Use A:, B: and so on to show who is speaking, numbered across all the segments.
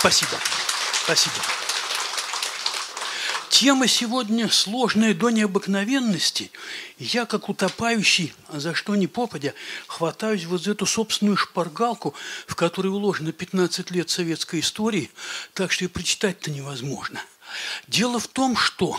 A: Спасибо. Спасибо. Тема сегодня сложная до необыкновенности. Я, как утопающий, за что ни попадя, хватаюсь вот за эту собственную шпаргалку, в которой уложено 15 лет советской истории, так что и прочитать-то невозможно. Дело в том, что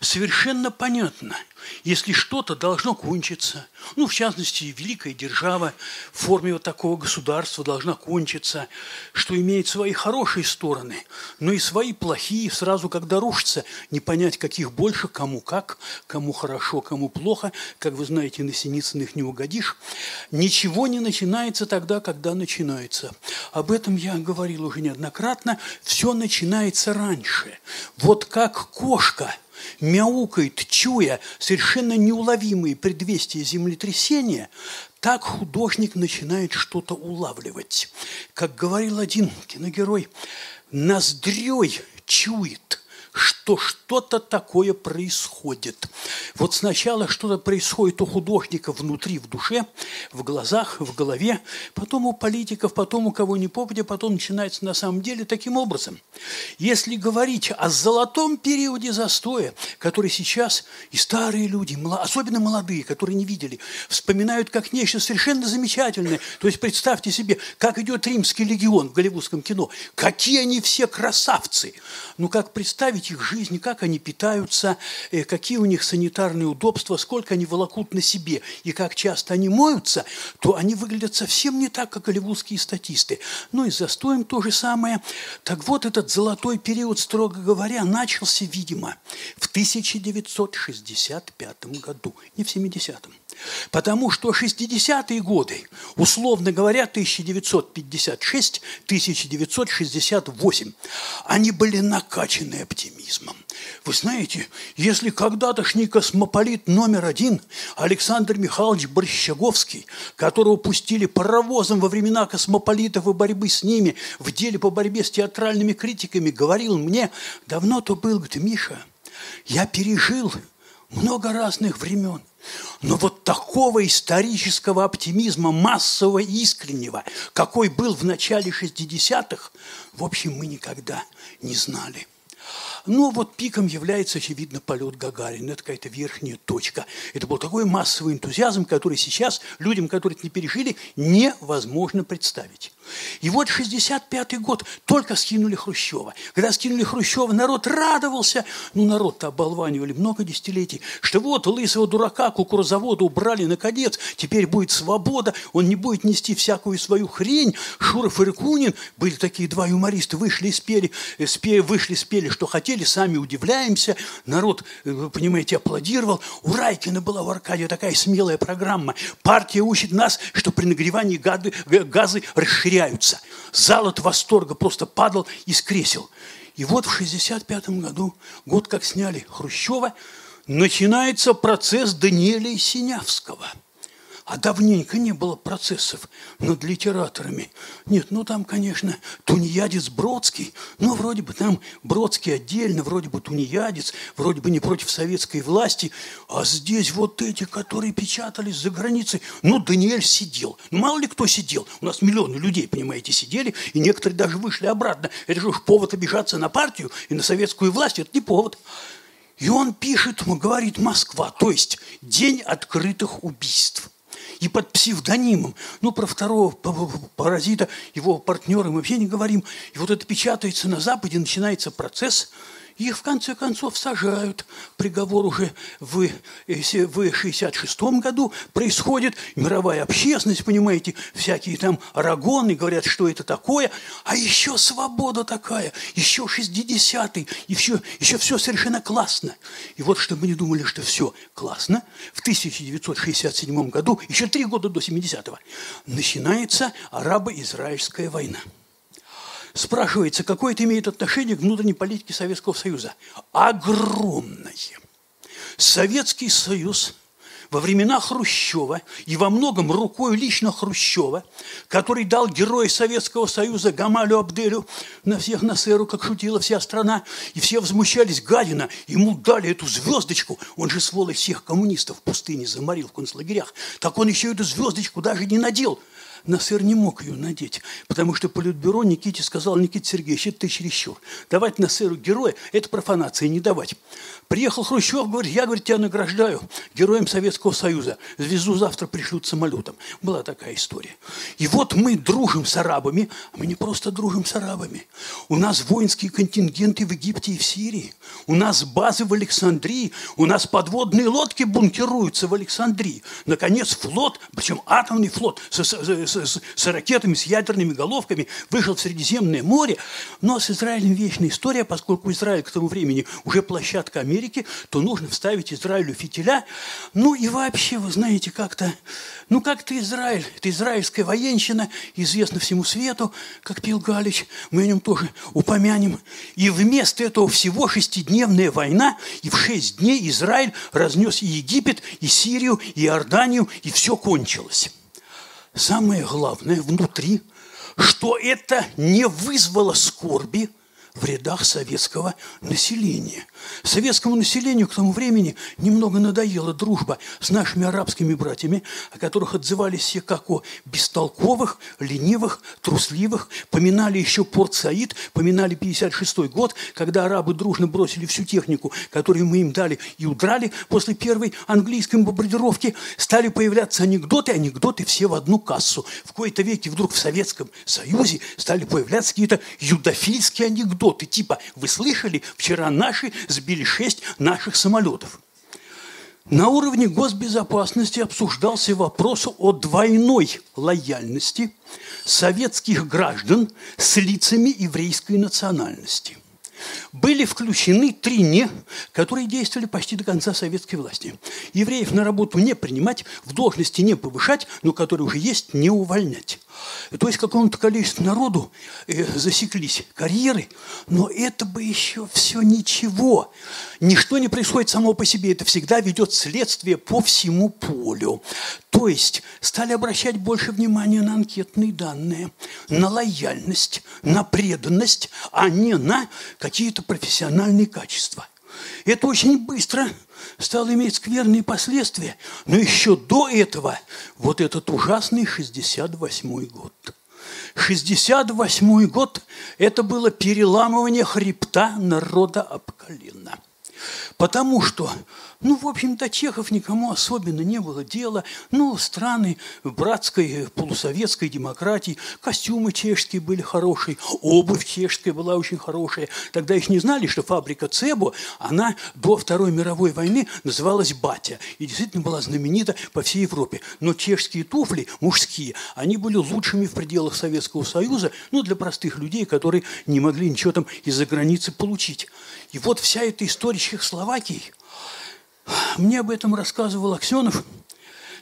A: совершенно понятно – если что-то должно кончиться, ну, в частности, великая держава в форме вот такого государства должна кончиться, что имеет свои хорошие стороны, но и свои плохие, сразу когда рушится, не понять, каких больше, кому как, кому хорошо, кому плохо, как вы знаете, на Синицыных не угодишь. Ничего не начинается тогда, когда начинается. Об этом я говорил уже неоднократно. Все начинается раньше. Вот как кошка – мяукает, чуя совершенно неуловимые предвестия землетрясения, так художник начинает что-то улавливать. Как говорил один киногерой, ноздрёй чует – что что-то такое происходит. Вот сначала что-то происходит у художника внутри, в душе, в глазах, в голове, потом у политиков, потом у кого ни попадя, потом начинается на самом деле таким образом. Если говорить о золотом периоде застоя, который сейчас и старые люди, особенно молодые, которые не видели, вспоминают как нечто совершенно замечательное. То есть представьте себе, как идет римский легион в голливудском кино. Какие они все красавцы! Ну как представить их жизнь, как они питаются, э, какие у них санитарные удобства, сколько они волокут на себе и как часто они моются, то они выглядят совсем не так, как голливудские статисты. Ну и застоем то же самое. Так вот, этот золотой период, строго говоря, начался, видимо, в 1965 году, не в 70-м. Потому что 60-е годы, условно говоря, 1956-1968, они были накачаны оптимизмом. Вы знаете, если когда-тошний космополит номер один Александр Михайлович Борщаговский, которого пустили паровозом во времена космополитов и борьбы с ними в деле по борьбе с театральными критиками, говорил мне, давно-то был, говорит, Миша, я пережил много разных времен – но вот такого исторического оптимизма, массового искреннего, какой был в начале 60-х, в общем, мы никогда не знали. Но вот пиком является, очевидно, полет Гагарина. Это какая-то верхняя точка. Это был такой массовый энтузиазм, который сейчас людям, которые это не пережили, невозможно представить. И вот 65-й год только скинули Хрущева. Когда скинули Хрущева, народ радовался. Ну, народ-то оболванивали много десятилетий, что вот лысого дурака кукурузавода убрали наконец, теперь будет свобода, он не будет нести всякую свою хрень. Шуров и Рыкунин, были такие два юмориста, вышли и спели, э, спели вышли, спели, что хотели, сами удивляемся. Народ, э, понимаете, аплодировал. У Райкина была в Аркадии такая смелая программа. Партия учит нас, что при нагревании газы, газы расширяются теряются. Зал от восторга просто падал из кресел. И вот в 1965 году, год как сняли Хрущева, начинается процесс Даниэля Синявского – а давненько не было процессов над литераторами. Нет, ну там, конечно, тунеядец Бродский, но вроде бы там Бродский отдельно, вроде бы тунеядец, вроде бы не против советской власти, а здесь вот эти, которые печатались за границей, ну, Даниэль сидел. Ну, мало ли кто сидел. У нас миллионы людей, понимаете, сидели, и некоторые даже вышли обратно. Это же уж повод обижаться на партию и на советскую власть, это не повод. И он пишет, говорит Москва, то есть день открытых убийств и под псевдонимом. Ну, про второго паразита, его партнера мы вообще не говорим. И вот это печатается на Западе, начинается процесс – их в конце концов сажают. Приговор уже в, в 66 году происходит. Мировая общественность, понимаете, всякие там арагоны говорят, что это такое. А еще свобода такая, еще 60-й, и все, еще все совершенно классно. И вот, чтобы мы не думали, что все классно, в 1967 году, еще три года до 70-го, начинается арабо-израильская война. Спрашивается, какое это имеет отношение к внутренней политике Советского Союза? Огромное. Советский Союз во времена Хрущева и во многом рукой лично Хрущева, который дал герой Советского Союза Гамалю Абделю на всех Насеру, как шутила вся страна, и все возмущались, гадина, ему дали эту звездочку, он же сволочь всех коммунистов в пустыне заморил в концлагерях, так он еще эту звездочку даже не надел – Насыр не мог ее надеть, потому что Политбюро Никите сказал, Никита Сергеевич, это ты чересчур. Давать Насыру героя – это профанация, не давать. Приехал Хрущев, говорит, я, говорит, тебя награждаю героем Советского Союза. Звезду завтра пришлют самолетом. Была такая история. И вот мы дружим с арабами, а мы не просто дружим с арабами. У нас воинские контингенты в Египте и в Сирии. У нас базы в Александрии. У нас подводные лодки бункеруются в Александрии. Наконец, флот, причем атомный флот с, с, с, с ракетами, с ядерными головками, вышел в Средиземное море. Но с Израилем вечная история, поскольку Израиль к тому времени уже площадка Америки, то нужно вставить Израилю фитиля. Ну и вообще, вы знаете, как-то, ну как-то Израиль, это израильская военщина, известна всему свету, как пил Галич, мы о нем тоже упомянем. И вместо этого всего шестидневная война, и в шесть дней Израиль разнес и Египет, и Сирию, и Иорданию, и все кончилось. Самое главное внутри, что это не вызвало скорби в рядах советского населения. Советскому населению к тому времени немного надоела дружба с нашими арабскими братьями, о которых отзывались все как о бестолковых, ленивых, трусливых, поминали еще Порт Саид, поминали 56 год, когда арабы дружно бросили всю технику, которую мы им дали, и удрали после первой английской бомбардировки, стали появляться анекдоты, анекдоты все в одну кассу. В кои-то веке вдруг в Советском Союзе стали появляться какие-то юдофильские анекдоты, типа «Вы слышали, вчера наши сбили шесть наших самолетов. На уровне госбезопасности обсуждался вопрос о двойной лояльности советских граждан с лицами еврейской национальности – были включены три «не», которые действовали почти до конца советской власти. Евреев на работу не принимать, в должности не повышать, но которые уже есть, не увольнять. То есть какому-то количеству народу э, засеклись карьеры, но это бы еще все ничего. Ничто не происходит само по себе, это всегда ведет следствие по всему полю. Есть стали обращать больше внимания на анкетные данные, на лояльность, на преданность, а не на какие-то профессиональные качества. Это очень быстро стало иметь скверные последствия, но еще до этого вот этот ужасный 68 год. 68 год – это было переламывание хребта народа об колено. Потому что ну, в общем-то, чехов никому особенно не было дела. Ну, страны братской полусоветской демократии, костюмы чешские были хорошие, обувь чешская была очень хорошая. Тогда еще не знали, что фабрика Цебо, она до Второй мировой войны называлась «Батя». И действительно была знаменита по всей Европе. Но чешские туфли, мужские, они были лучшими в пределах Советского Союза, ну, для простых людей, которые не могли ничего там из-за границы получить. И вот вся эта история Чехословакии – мне об этом рассказывал Аксенов –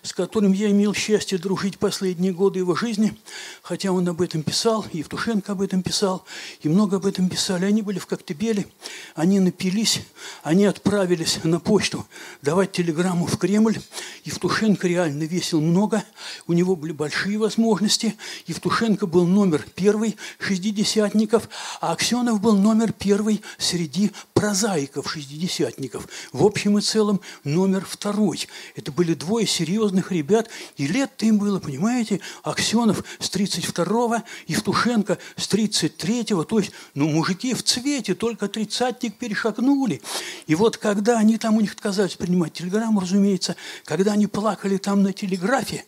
A: с которым я имел счастье дружить последние годы его жизни, хотя он об этом писал, Евтушенко об этом писал, и много об этом писали. Они были в Коктебеле, они напились, они отправились на почту давать телеграмму в Кремль. Евтушенко реально весил много, у него были большие возможности. Евтушенко был номер первый шестидесятников, а Аксенов был номер первый среди прозаиков шестидесятников. В общем и целом номер второй. Это были двое серьезных серьезных ребят, и лет-то им было, понимаете, Аксенов с 32-го, Евтушенко с 33-го, то есть, ну, мужики в цвете, только тридцатник перешагнули. И вот когда они там, у них отказались принимать телеграмму, разумеется, когда они плакали там на телеграфе,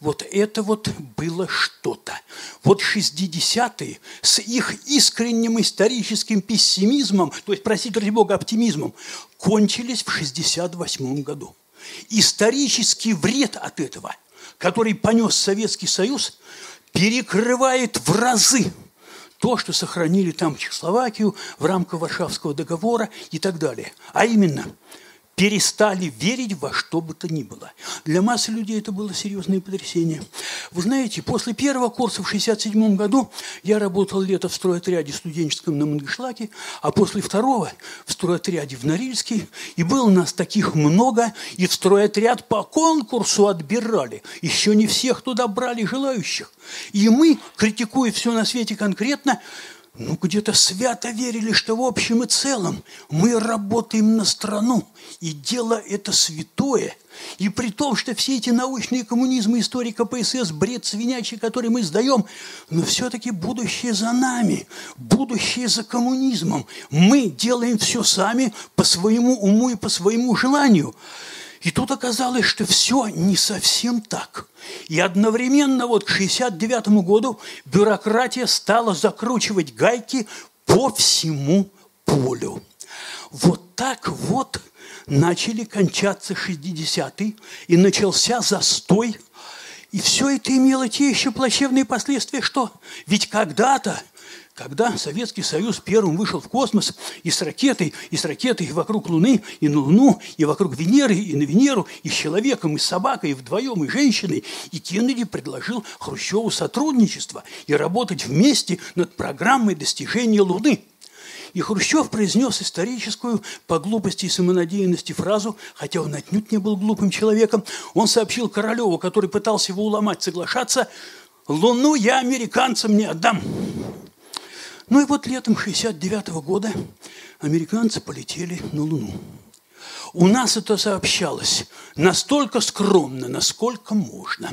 A: вот это вот было что-то. Вот 60-е с их искренним историческим пессимизмом, то есть, простите, ради бога, оптимизмом, кончились в 68 году. Исторический вред от этого, который понес Советский Союз, перекрывает в разы то, что сохранили там Чехословакию в рамках Варшавского договора и так далее. А именно – перестали верить во что бы то ни было. Для массы людей это было серьезное потрясение. Вы знаете, после первого курса в 1967 году я работал лето в стройотряде студенческом на Мангышлаке, а после второго в стройотряде в Норильске. И было нас таких много, и в стройотряд по конкурсу отбирали. Еще не всех туда брали желающих. И мы, критикуя все на свете конкретно, ну, где-то свято верили, что в общем и целом мы работаем на страну, и дело это святое. И при том, что все эти научные коммунизмы, истории КПСС, бред свинячий, который мы сдаем, но все-таки будущее за нами, будущее за коммунизмом. Мы делаем все сами по своему уму и по своему желанию. И тут оказалось, что все не совсем так. И одновременно вот к 1969 году бюрократия стала закручивать гайки по всему полю. Вот так вот начали кончаться 60-е, и начался застой. И все это имело те еще плачевные последствия, что ведь когда-то когда Советский Союз первым вышел в космос и с ракетой, и с ракетой вокруг Луны, и на Луну, и вокруг Венеры, и на Венеру, и с человеком, и с собакой, и вдвоем, и женщиной, и Кеннеди предложил Хрущеву сотрудничество и работать вместе над программой достижения Луны. И Хрущев произнес историческую по глупости и самонадеянности фразу, хотя он отнюдь не был глупым человеком. Он сообщил Королеву, который пытался его уломать соглашаться, «Луну я американцам не отдам». Ну и вот летом 69 -го года американцы полетели на Луну. У нас это сообщалось настолько скромно, насколько можно.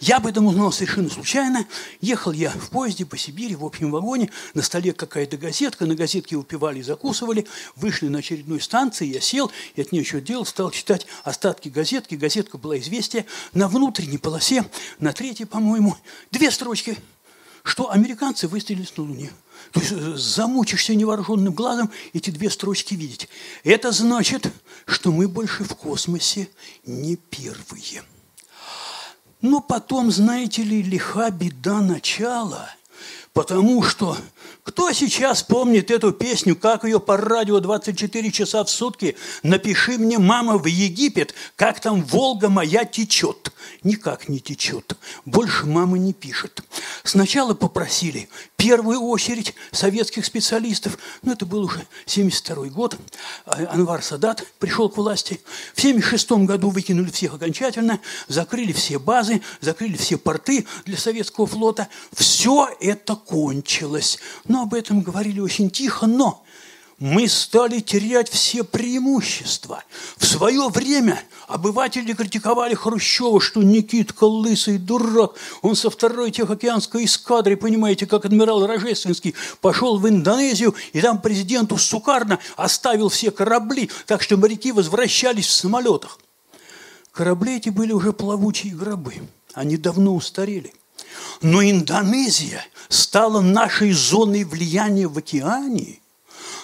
A: Я об этом узнал совершенно случайно. Ехал я в поезде по Сибири, в общем вагоне, на столе какая-то газетка, на газетке выпивали и закусывали, вышли на очередной станции, я сел, и от нечего делал, стал читать остатки газетки. Газетка была «Известие» на внутренней полосе, на третьей, по-моему, две строчки, что американцы выстрелились на Луне. Замучишься невооруженным глазом эти две строчки видеть. Это значит, что мы больше в космосе не первые. Но потом, знаете ли, лиха беда начала, потому что кто сейчас помнит эту песню, как ее по радио 24 часа в сутки «Напиши мне, мама, в Египет, как там Волга моя течет». Никак не течет. Больше мама не пишет. Сначала попросили первую очередь советских специалистов, ну это был уже 72 год, а, Анвар Садат пришел к власти. В 76 году выкинули всех окончательно, закрыли все базы, закрыли все порты для советского флота. Все это кончилось. Но об этом говорили очень тихо, но мы стали терять все преимущества. В свое время обыватели критиковали Хрущева, что Никитка лысый дурак. Он со второй Тихоокеанской эскадры, понимаете, как адмирал Рожественский, пошел в Индонезию, и там президенту Сукарно оставил все корабли, так что моряки возвращались в самолетах. Корабли эти были уже плавучие гробы. Они давно устарели. Но Индонезия стала нашей зоной влияния в океане –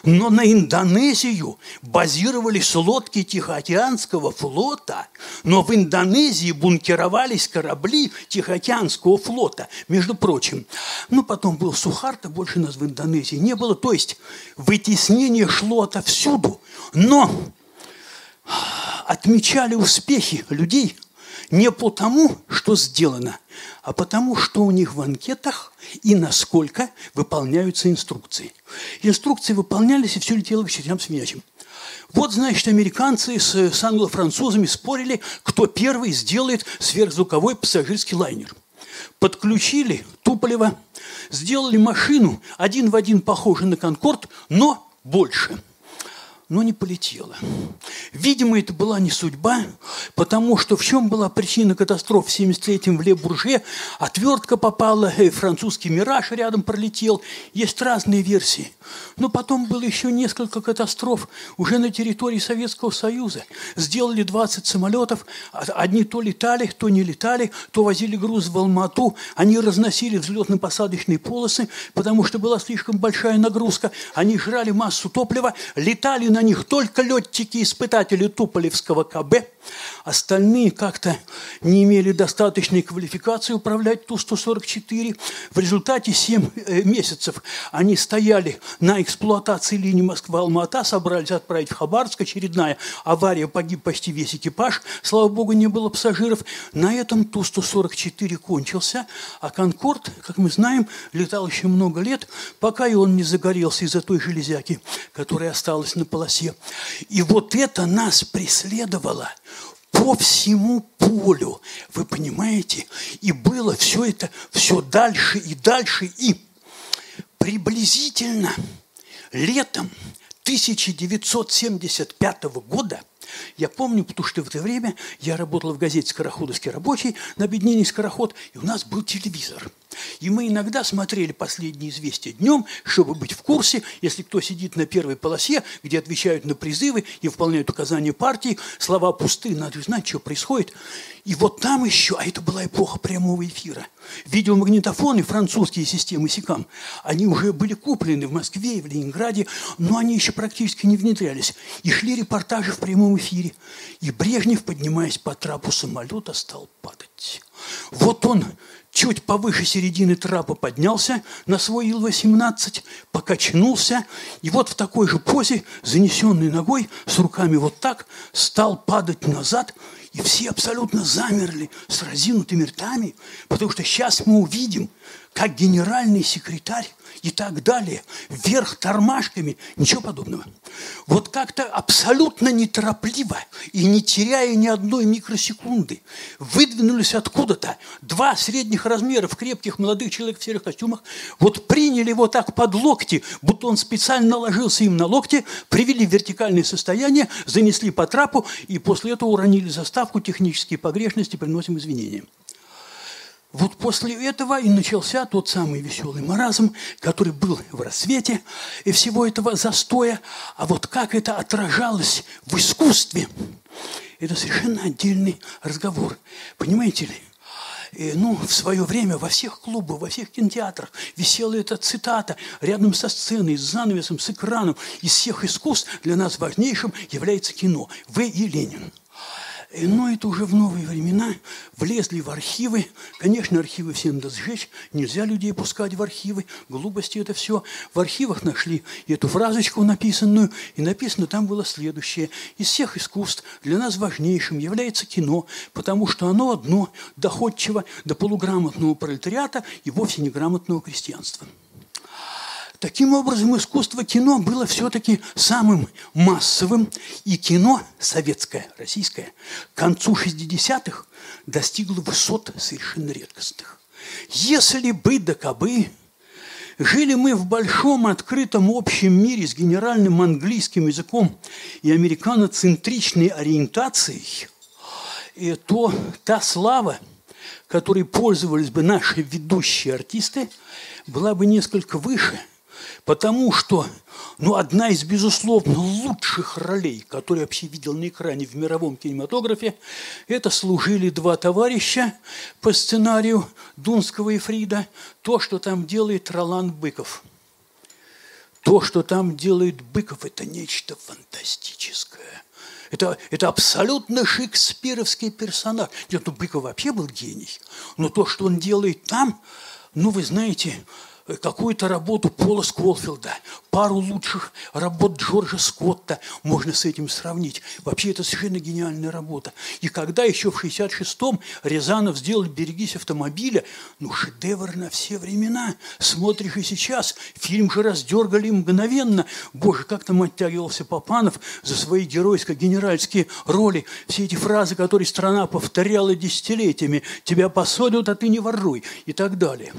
A: но на Индонезию базировались лодки Тихоокеанского флота, но в Индонезии бункеровались корабли Тихоокеанского флота, между прочим. Ну, потом был Сухарта, больше нас в Индонезии не было. То есть вытеснение шло отовсюду, но отмечали успехи людей не потому, что сделано, а потому, что у них в анкетах и насколько выполняются инструкции. Инструкции выполнялись, и все летело к чертям свинячим. Вот, значит, американцы с, с англо-французами спорили, кто первый сделает сверхзвуковой пассажирский лайнер. Подключили Туполева, сделали машину один в один похожую на «Конкорд», но больше – но не полетела. Видимо, это была не судьба, потому что в чем была причина катастрофы в 73-м в Ле-Бурже? Отвертка попала, и французский «Мираж» рядом пролетел. Есть разные версии. Но потом было еще несколько катастроф уже на территории Советского Союза. Сделали 20 самолетов, одни то летали, то не летали, то возили груз в Алмату, они разносили взлетно-посадочные полосы, потому что была слишком большая нагрузка, они жрали массу топлива, летали на них только летчики-испытатели Туполевского КБ, остальные как-то не имели достаточной квалификации управлять Ту-144. В результате 7 э, месяцев они стояли на эксплуатации линии Москва-Алмата, собрались отправить в Хабаровск, очередная авария, погиб почти весь экипаж, слава богу, не было пассажиров. На этом Ту-144 кончился, а Конкорд, как мы знаем, летал еще много лет, пока и он не загорелся из-за той железяки, которая осталась на полосе. И вот это нас преследовало по всему полю, вы понимаете? И было все это все дальше и дальше, и приблизительно летом 1975 года – я помню, потому что в это время я работал в газете «Скороходовский рабочий» на объединении «Скороход», и у нас был телевизор. И мы иногда смотрели последние известия днем, чтобы быть в курсе, если кто сидит на первой полосе, где отвечают на призывы и выполняют указания партии, слова пусты, надо знать, что происходит. И вот там еще, а это была эпоха прямого эфира, видеомагнитофоны, французские системы СИКАМ, они уже были куплены в Москве и в Ленинграде, но они еще практически не внедрялись. И шли репортажи в прямом эфире. И Брежнев, поднимаясь по трапу самолета, стал падать. Вот он чуть повыше середины трапа поднялся на свой Ил-18, покачнулся, и вот в такой же позе, занесенной ногой, с руками вот так, стал падать назад, и все абсолютно замерли с разинутыми ртами, потому что сейчас мы увидим, как генеральный секретарь и так далее, вверх тормашками, ничего подобного. Вот как-то абсолютно неторопливо и не теряя ни одной микросекунды, выдвинулись откуда-то два средних размеров крепких молодых человек в серых костюмах, вот приняли его так под локти, будто он специально ложился им на локти, привели в вертикальное состояние, занесли по трапу и после этого уронили заставку «Технические погрешности, приносим извинения». Вот после этого и начался тот самый веселый маразм, который был в рассвете и всего этого застоя. А вот как это отражалось в искусстве, это совершенно отдельный разговор. Понимаете ли? И, ну, в свое время во всех клубах, во всех кинотеатрах висела эта цитата рядом со сценой, с занавесом, с экраном. Из всех искусств для нас важнейшим является кино. В. и Ленин – но это уже в новые времена влезли в архивы. Конечно, архивы всем надо сжечь. Нельзя людей пускать в архивы. Глупости это все. В архивах нашли эту фразочку написанную. И написано там было следующее. Из всех искусств для нас важнейшим является кино, потому что оно одно доходчиво до полуграмотного пролетариата и вовсе неграмотного крестьянства. Таким образом, искусство кино было все-таки самым массовым, и кино советское, российское, к концу 60-х достигло высот совершенно редкостных. Если бы да кабы, жили мы в большом открытом общем мире с генеральным английским языком и американоцентричной ориентацией, и то та слава, которой пользовались бы наши ведущие артисты, была бы несколько выше – Потому что ну, одна из, безусловно, лучших ролей, которые я вообще видел на экране в мировом кинематографе, это служили два товарища по сценарию Дунского и Фрида. То, что там делает Ролан Быков. То, что там делает Быков, это нечто фантастическое. Это, это абсолютно шекспировский персонаж. Нет, ну Быков вообще был гений. Но то, что он делает там, ну, вы знаете, какую-то работу Пола Сколфилда, пару лучших работ Джорджа Скотта можно с этим сравнить. Вообще это совершенно гениальная работа. И когда еще в 66-м Рязанов сделал «Берегись автомобиля», ну шедевр на все времена. Смотришь и сейчас, фильм же раздергали мгновенно. Боже, как там оттягивался Попанов за свои геройско-генеральские роли. Все эти фразы, которые страна повторяла десятилетиями. «Тебя посолят, а ты не воруй» и так далее.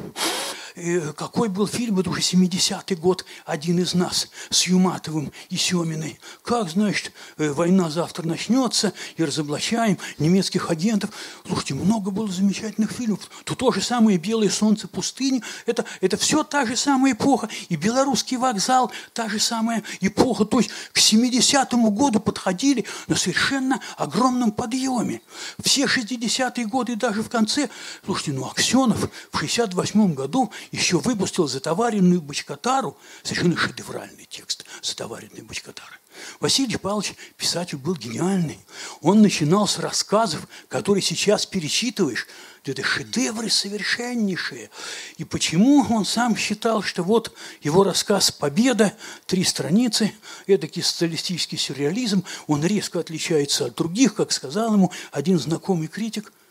A: Э, какой был фильм, это уже 70-й год, «Один из нас» с Юматовым и Семиной. Как, значит, э, война завтра начнется, и разоблачаем немецких агентов. Слушайте, много было замечательных фильмов. То то же самое «Белое солнце пустыни». Это, это все та же самая эпоха. И «Белорусский вокзал» та же самая эпоха. То есть к 70-му году подходили на совершенно огромном подъеме. Все 60-е годы даже в конце. Слушайте, ну Аксенов в 68 году еще выпустил затоваренную бочкотару, совершенно шедевральный текст затоваренной бочкотары. Василий Павлович, писатель, был гениальный. Он начинал с рассказов, которые сейчас перечитываешь. Это шедевры совершеннейшие. И почему он сам считал, что вот его рассказ «Победа», три страницы, эдакий социалистический сюрреализм, он резко отличается от других, как сказал ему один знакомый критик –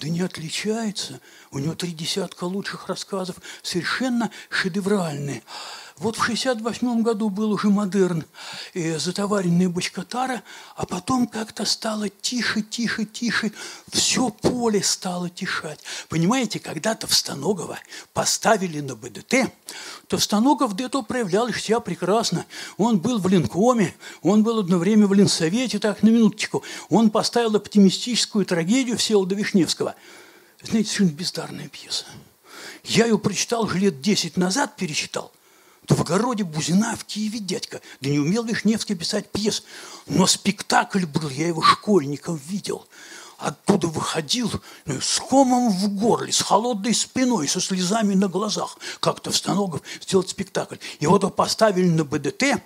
A: да не отличается. У него три десятка лучших рассказов, совершенно шедевральные. Вот в 68 году был уже модерн, э, затоваренная бочкотара, а потом как-то стало тише, тише, тише, все поле стало тишать. Понимаете, когда-то в Станогово поставили на БДТ, то Станогов где-то проявлял себя прекрасно. Он был в Ленкоме, он был одно время в Ленсовете, так, на минуточку. Он поставил оптимистическую трагедию Всеволода Вишневского. Знаете, совершенно бездарная пьеса. Я ее прочитал уже лет 10 назад, перечитал – то в огороде Бузина, в Киеве дядька. Да не умел Вишневский писать пьес. Но спектакль был, я его школьником видел. Оттуда выходил ну, с комом в горле, с холодной спиной, со слезами на глазах. Как-то в Станогов сделать спектакль. Его то поставили на БДТ.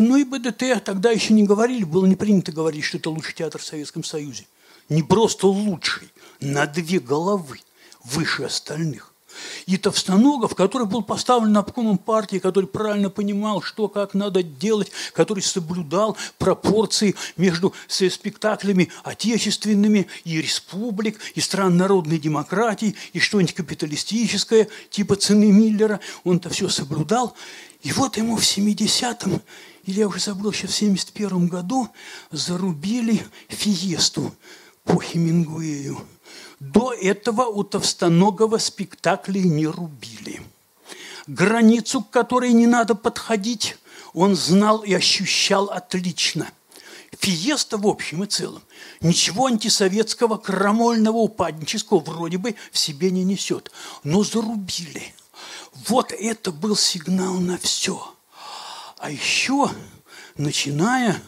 A: Ну и БДТ тогда еще не говорили, было не принято говорить, что это лучший театр в Советском Союзе. Не просто лучший, на две головы выше остальных. И Товстоногов, который был поставлен обкомом партии, который правильно понимал, что как надо делать, который соблюдал пропорции между спектаклями отечественными и республик, и стран народной демократии, и что-нибудь капиталистическое, типа цены Миллера, он это все соблюдал. И вот ему в 70-м, или я уже забыл, еще в 71 году зарубили фиесту по Хемингуэю – до этого у Товстоногого спектаклей не рубили. Границу, к которой не надо подходить, он знал и ощущал отлично. Фиеста в общем и целом ничего антисоветского, крамольного, упаднического вроде бы в себе не несет. Но зарубили. Вот это был сигнал на все. А еще, начиная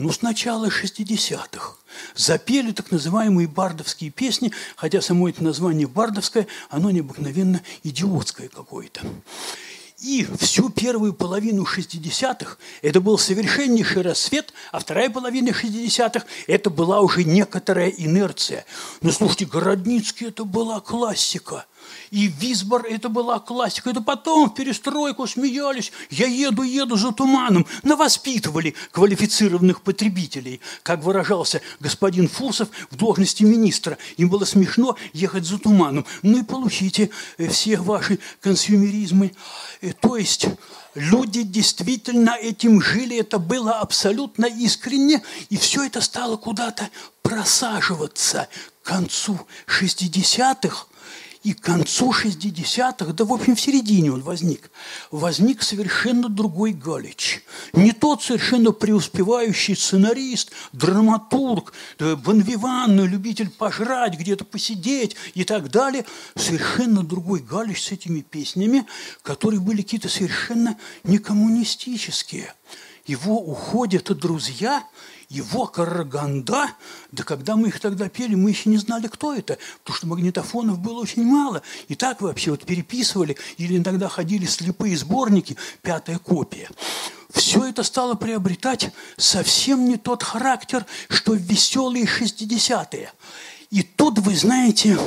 A: ну, с начала 60-х, запели так называемые бардовские песни, хотя само это название бардовское, оно необыкновенно идиотское какое-то. И всю первую половину 60-х это был совершеннейший рассвет, а вторая половина 60-х это была уже некоторая инерция. Но слушайте, Городницкий это была классика. И Висбор – это была классика. Это потом в перестройку смеялись. Я еду, еду за туманом. Навоспитывали квалифицированных потребителей. Как выражался господин Фурсов в должности министра. Им было смешно ехать за туманом. Ну и получите э, все ваши консюмеризмы. Э, то есть люди действительно этим жили, это было абсолютно искренне, и все это стало куда-то просаживаться к концу 60-х, и к концу 60-х, да в общем в середине он возник, возник совершенно другой Галич. Не тот совершенно преуспевающий сценарист, драматург, бонвиван, любитель пожрать, где-то посидеть и так далее. Совершенно другой Галич с этими песнями, которые были какие-то совершенно некоммунистические. Его уходят друзья – его Караганда, да когда мы их тогда пели, мы еще не знали, кто это, потому что магнитофонов было очень мало. И так вообще вот переписывали, или иногда ходили слепые сборники, пятая копия. Все это стало приобретать совсем не тот характер, что веселые 60-е. И тут, вы знаете,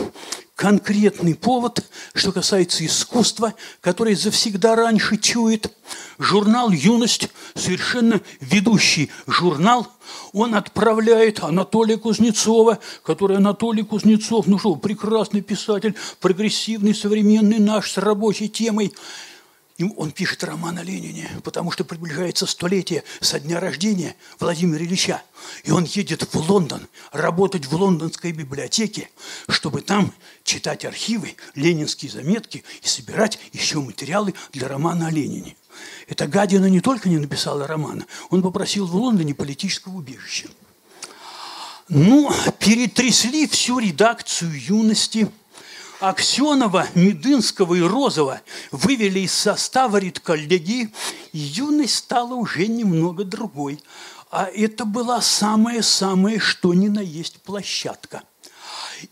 A: конкретный повод, что касается искусства, который завсегда раньше чует. Журнал «Юность», совершенно ведущий журнал, он отправляет Анатолия Кузнецова, который Анатолий Кузнецов, ну что, прекрасный писатель, прогрессивный, современный наш, с рабочей темой – он пишет роман о Ленине, потому что приближается столетие со дня рождения Владимира Ильича. И он едет в Лондон, работать в лондонской библиотеке, чтобы там читать архивы, ленинские заметки и собирать еще материалы для романа о Ленине. Эта гадина не только не написала романа, он попросил в Лондоне политического убежища. Ну, перетрясли всю редакцию юности – Аксенова, Медынского и Розова вывели из состава редколлегии, юность стала уже немного другой. А это была самая-самая что ни на есть площадка.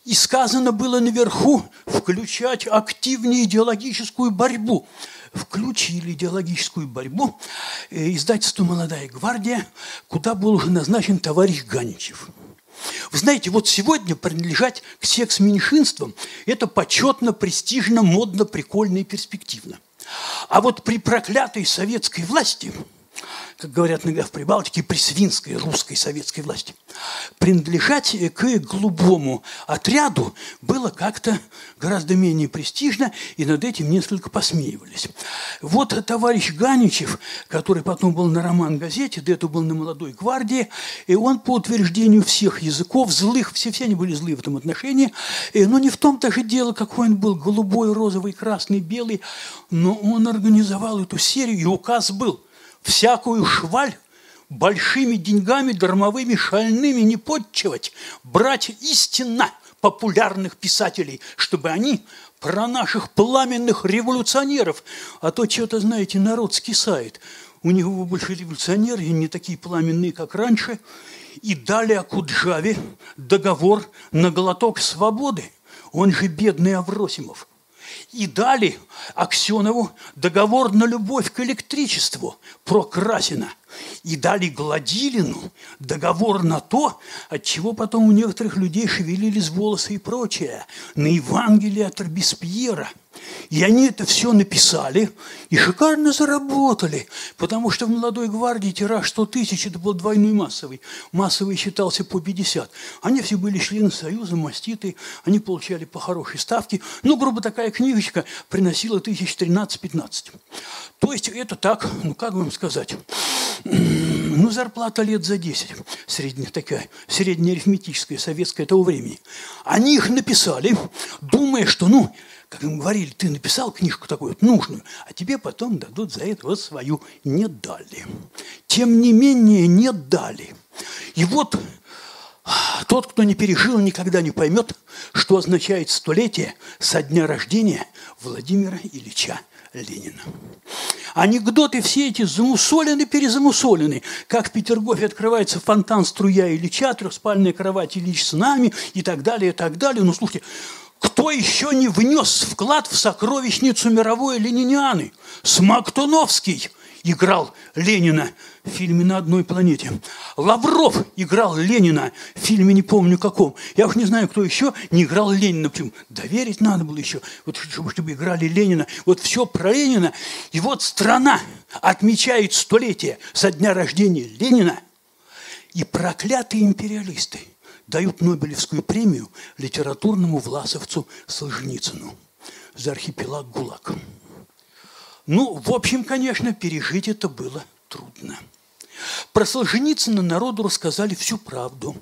A: И сказано было наверху включать активнее идеологическую борьбу. Включили идеологическую борьбу э, издательство «Молодая гвардия», куда был уже назначен товарищ Ганичев – вы знаете, вот сегодня принадлежать к секс-меньшинствам – это почетно, престижно, модно, прикольно и перспективно. А вот при проклятой советской власти, как говорят иногда в Прибалтике, при свинской русской советской власти. Принадлежать к голубому отряду было как-то гораздо менее престижно, и над этим несколько посмеивались. Вот товарищ Ганичев, который потом был на роман-газете, до этого был на «Молодой гвардии», и он по утверждению всех языков, злых, все, все они были злые в этом отношении, но не в том даже дело, какой он был, голубой, розовый, красный, белый, но он организовал эту серию, и указ был всякую шваль большими деньгами, дармовыми, шальными не подчивать, брать истинно популярных писателей, чтобы они про наших пламенных революционеров, а то что-то, знаете, народ скисает. У него больше революционеры, не такие пламенные, как раньше, и дали Акуджаве договор на глоток свободы. Он же бедный Авросимов и дали Аксенову договор на любовь к электричеству про Красина. И дали Гладилину договор на то, от чего потом у некоторых людей шевелились волосы и прочее, на Евангелие от Робеспьера – и они это все написали и шикарно заработали, потому что в «Молодой гвардии» тираж 100 тысяч – это был двойной массовый. Массовый считался по 50. Они все были члены Союза, маститы, они получали по хорошей ставке. Ну, грубо такая книжечка приносила тысяч 13-15. То есть это так, ну как вам сказать, ну зарплата лет за 10, средняя такая, среднеарифметическая, советская того времени. Они их написали, думая, что ну как им говорили, ты написал книжку такую вот нужную, а тебе потом дадут за это вот свою. Не дали. Тем не менее, не дали. И вот тот, кто не пережил, никогда не поймет, что означает столетие со дня рождения Владимира Ильича Ленина. Анекдоты все эти замусолены, перезамусолены. Как в Петергофе открывается фонтан, струя Ильича, трехспальная кровать Ильич с нами и так далее, и так далее. Ну, слушайте, кто еще не внес вклад в сокровищницу мировой ленинианы? Смоктуновский играл Ленина в фильме «На одной планете». Лавров играл Ленина в фильме не помню каком. Я уж не знаю, кто еще не играл Ленина. Почему? Доверить надо было еще, вот, чтобы, чтобы играли Ленина. Вот все про Ленина. И вот страна отмечает столетие со дня рождения Ленина. И проклятые империалисты – дают Нобелевскую премию литературному власовцу Солженицыну за архипелаг ГУЛАГ. Ну, в общем, конечно, пережить это было трудно. Про Солженицына народу рассказали всю правду.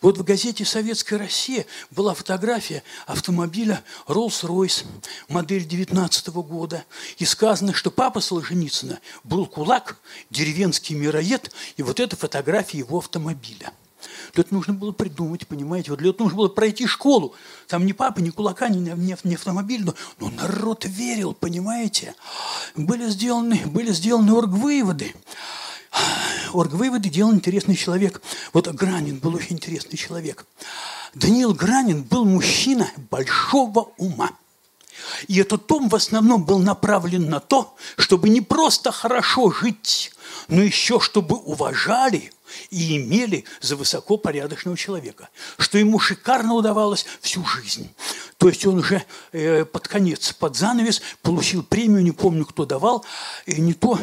A: Вот в газете «Советская Россия» была фотография автомобиля Rolls-Royce, модель 19 года. И сказано, что папа Солженицына был кулак, деревенский мироед, и вот эта фотография его автомобиля – для этого нужно было придумать, понимаете, вот для этого нужно было пройти школу. Там ни папы, ни кулака, ни, ни, ни автомобиль, но, но народ верил, понимаете. Были сделаны, были сделаны оргвыводы. Оргвыводы делал интересный человек. Вот Гранин был очень интересный человек. Даниил Гранин был мужчина большого ума. И этот том в основном был направлен на то, чтобы не просто хорошо жить, но еще чтобы уважали и имели за высокопорядочного человека, что ему шикарно удавалось всю жизнь. То есть он уже э, под конец, под занавес получил премию, не помню, кто давал, и не то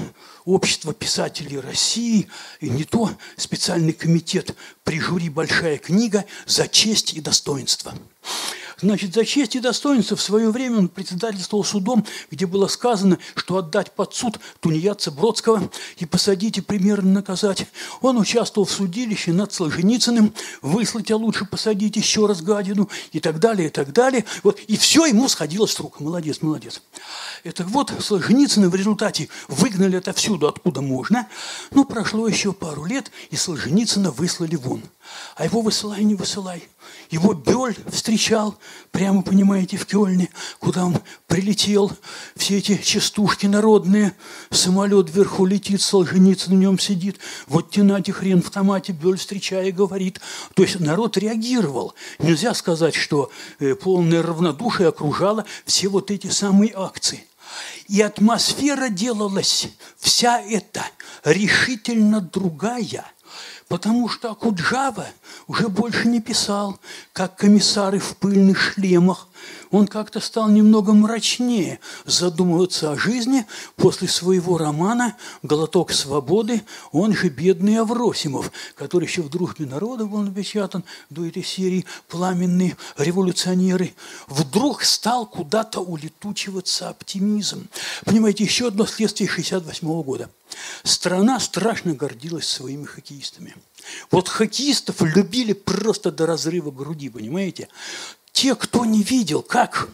A: Общество писателей России, и не то специальный комитет при жюри «Большая книга» за честь и достоинство. Значит, за честь и достоинство в свое время он председательствовал судом, где было сказано, что отдать под суд тунеядца Бродского и посадить и примерно наказать. Он участвовал в судилище над Солженицыным, выслать, а лучше посадить еще раз гадину и так далее, и так далее. Вот, и все ему сходило с рук. Молодец, молодец. Это вот Солженицына в результате выгнали отовсюду, откуда можно. Но прошло еще пару лет, и Солженицына выслали вон. А его высылай, не высылай. Его Бёль встречал, прямо, понимаете, в Кёльне, куда он прилетел. Все эти частушки народные. Самолет вверху летит, Солженицын на нем сидит. Вот тенати хрен в томате Бёль, встречая, говорит. То есть народ реагировал. Нельзя сказать, что э, полное равнодушие окружало все вот эти самые акции. И атмосфера делалась вся эта решительно другая – Потому что Акуджава уже больше не писал, как комиссары в пыльных шлемах. Он как-то стал немного мрачнее задумываться о жизни после своего романа «Глоток свободы», он же «Бедный Авросимов», который еще в «Дружбе народа» был напечатан до этой серии «Пламенные революционеры». Вдруг стал куда-то улетучиваться оптимизм. Понимаете, еще одно следствие 68 года. Страна страшно гордилась своими хоккеистами. Вот хоккеистов любили просто до разрыва груди, понимаете? Те, кто не видел, как,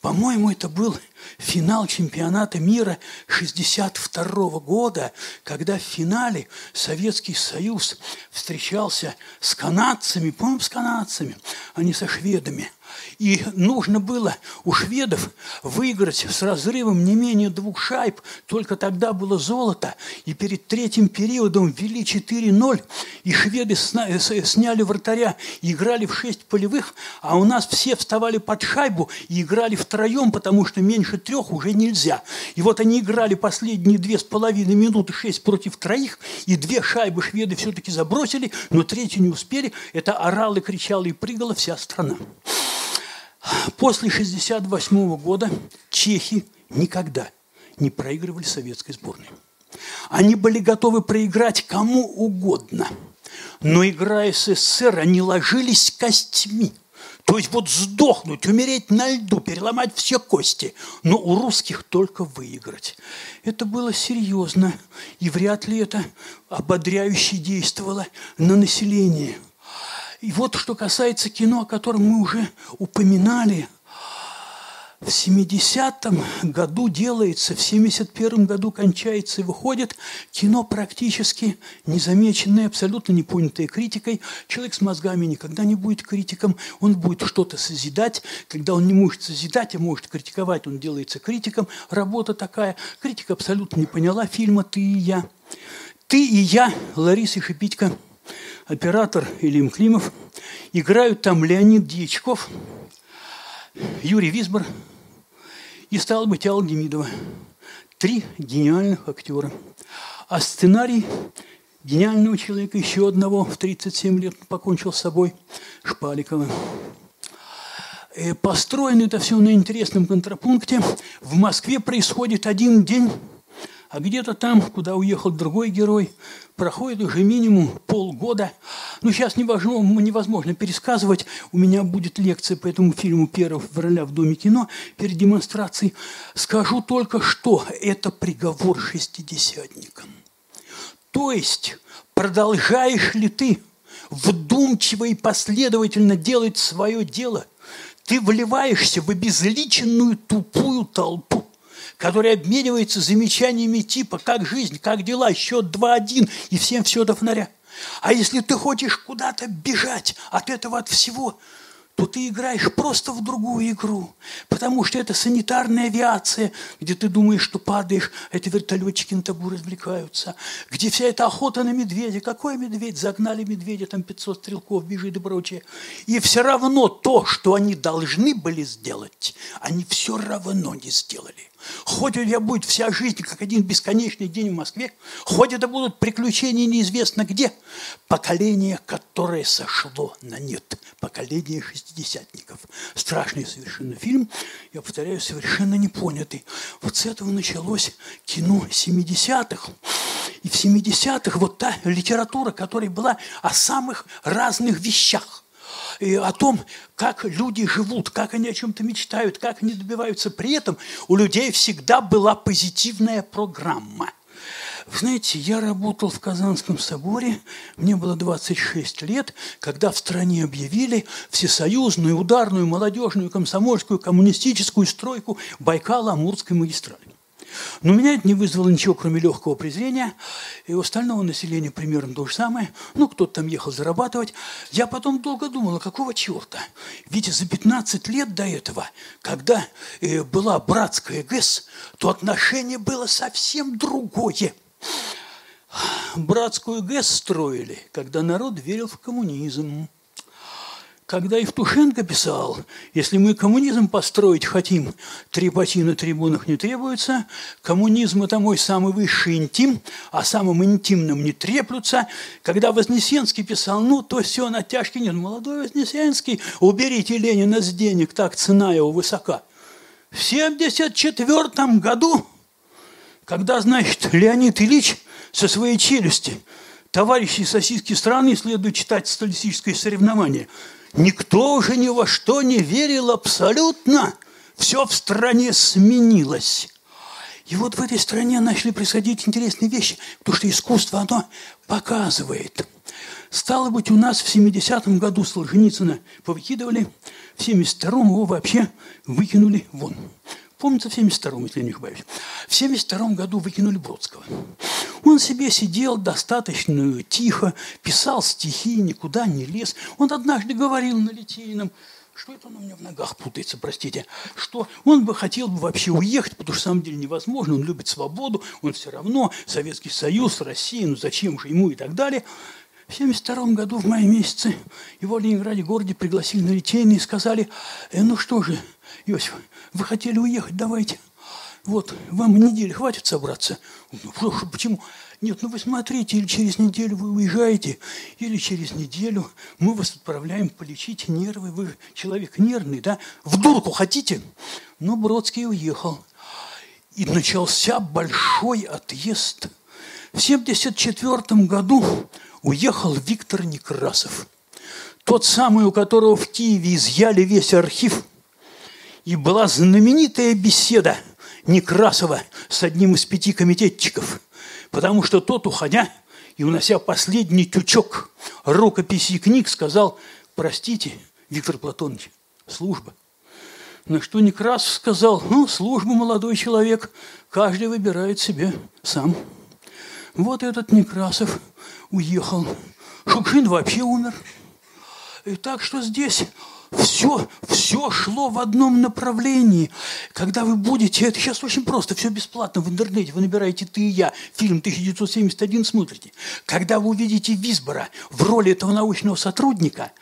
A: по-моему, это был финал чемпионата мира 1962 года, когда в финале Советский Союз встречался с канадцами, помним, с канадцами, а не со шведами – и нужно было у шведов выиграть с разрывом не менее двух шайб. Только тогда было золото. И перед третьим периодом ввели 4-0. И шведы сняли вратаря и играли в шесть полевых. А у нас все вставали под шайбу и играли втроем, потому что меньше трех уже нельзя. И вот они играли последние две с половиной минуты, шесть против троих. И две шайбы шведы все-таки забросили, но третью не успели. Это орал и кричала и прыгала вся страна. После 1968 года чехи никогда не проигрывали советской сборной. Они были готовы проиграть кому угодно. Но играя с СССР, они ложились костьми. То есть вот сдохнуть, умереть на льду, переломать все кости. Но у русских только выиграть. Это было серьезно. И вряд ли это ободряюще действовало на население – и вот что касается кино, о котором мы уже упоминали, в 70-м году делается, в 71-м году кончается и выходит кино практически незамеченное, абсолютно не понятое критикой. Человек с мозгами никогда не будет критиком, он будет что-то созидать. Когда он не может созидать, а может критиковать, он делается критиком. Работа такая. Критика абсолютно не поняла фильма «Ты и я». «Ты и я» Лариса Шипитько – оператор Ильим Климов. Играют там Леонид Дьячков, Юрий Висбор и, стало быть, Алла Демидова. Три гениальных актера. А сценарий гениального человека, еще одного в 37 лет покончил с собой, Шпаликова. И э, построено это все на интересном контрапункте. В Москве происходит один день а где-то там, куда уехал другой герой, проходит уже минимум полгода. Ну, сейчас невозможно, невозможно пересказывать. У меня будет лекция по этому фильму 1 февраля в Доме кино перед демонстрацией. Скажу только, что это приговор шестидесятникам. То есть, продолжаешь ли ты вдумчиво и последовательно делать свое дело, ты вливаешься в обезличенную тупую толпу, который обменивается замечаниями типа «как жизнь?», «как дела?», «счет 2-1» и всем все до фонаря. А если ты хочешь куда-то бежать от этого, от всего, то ты играешь просто в другую игру. Потому что это санитарная авиация, где ты думаешь, что падаешь, а это вертолетчики на табу развлекаются. Где вся эта охота на медведя. Какой медведь? Загнали медведя, там 500 стрелков бежит и прочее. И все равно то, что они должны были сделать, они все равно не сделали. Хоть у тебя будет вся жизнь, как один бесконечный день в Москве, хоть это будут приключения неизвестно где, поколение, которое сошло на нет, поколение шестидесятников. Страшный совершенно фильм, я повторяю, совершенно непонятый. Вот с этого началось кино 70-х. И в 70-х вот та литература, которая была о самых разных вещах и о том, как люди живут, как они о чем-то мечтают, как они добиваются. При этом у людей всегда была позитивная программа. Знаете, я работал в Казанском соборе, мне было 26 лет, когда в стране объявили всесоюзную ударную молодежную комсомольскую коммунистическую стройку Байкала-Амурской магистрали. Но меня это не вызвало ничего, кроме легкого презрения. И у остального населения примерно то же самое. Ну, кто-то там ехал зарабатывать. Я потом долго думал, а какого черта? Ведь за 15 лет до этого, когда э, была братская ГЭС, то отношение было совсем другое. Братскую ГЭС строили, когда народ верил в коммунизм когда Евтушенко писал, если мы коммунизм построить хотим, трепачи на трибунах не требуется, коммунизм – это мой самый высший интим, а самым интимным не треплются. Когда Вознесенский писал, ну, то все, натяжки нет. Молодой Вознесенский, уберите Ленина с денег, так цена его высока. В 1974 году, когда, значит, Леонид Ильич со своей челюсти – товарищи сосиски страны следует читать статистическое соревнование. Никто уже ни во что не верил абсолютно. Все в стране сменилось. И вот в этой стране начали происходить интересные вещи, потому что искусство, оно показывает. Стало быть, у нас в 70-м году Солженицына повыкидывали, в 72-м его вообще выкинули вон. Помнится, в 72-м, если я не ошибаюсь. В 72-м году выкинули Бродского. Он себе сидел достаточно тихо, писал стихи, никуда не лез. Он однажды говорил на Литейном, что это он у меня в ногах путается, простите, что он бы хотел бы вообще уехать, потому что, на самом деле, невозможно, он любит свободу, он все равно, Советский Союз, Россия, ну зачем же ему и так далее. В 1972 году, в мае месяце, его в Ленинграде городе пригласили на Литейный и сказали, э, ну что же, Иосиф, вы хотели уехать, давайте. Вот, вам недели хватит собраться. Ну, почему? Нет, ну вы смотрите, или через неделю вы уезжаете, или через неделю мы вас отправляем полечить нервы. Вы человек нервный, да? В дурку хотите? Но Бродский уехал. И начался большой отъезд. В 1974 году уехал Виктор Некрасов. Тот самый, у которого в Киеве изъяли весь архив – и была знаменитая беседа Некрасова с одним из пяти комитетчиков, потому что тот, уходя и унося последний тючок рукописи книг, сказал, простите, Виктор Платонович, служба. На что Некрасов сказал, ну, служба, молодой человек, каждый выбирает себе сам. Вот этот Некрасов уехал. Шукшин вообще умер. И так что здесь все, все шло в одном направлении. Когда вы будете, это сейчас очень просто, все бесплатно в интернете, вы набираете «Ты и я», фильм 1971 смотрите. Когда вы увидите Висбора в роли этого научного сотрудника,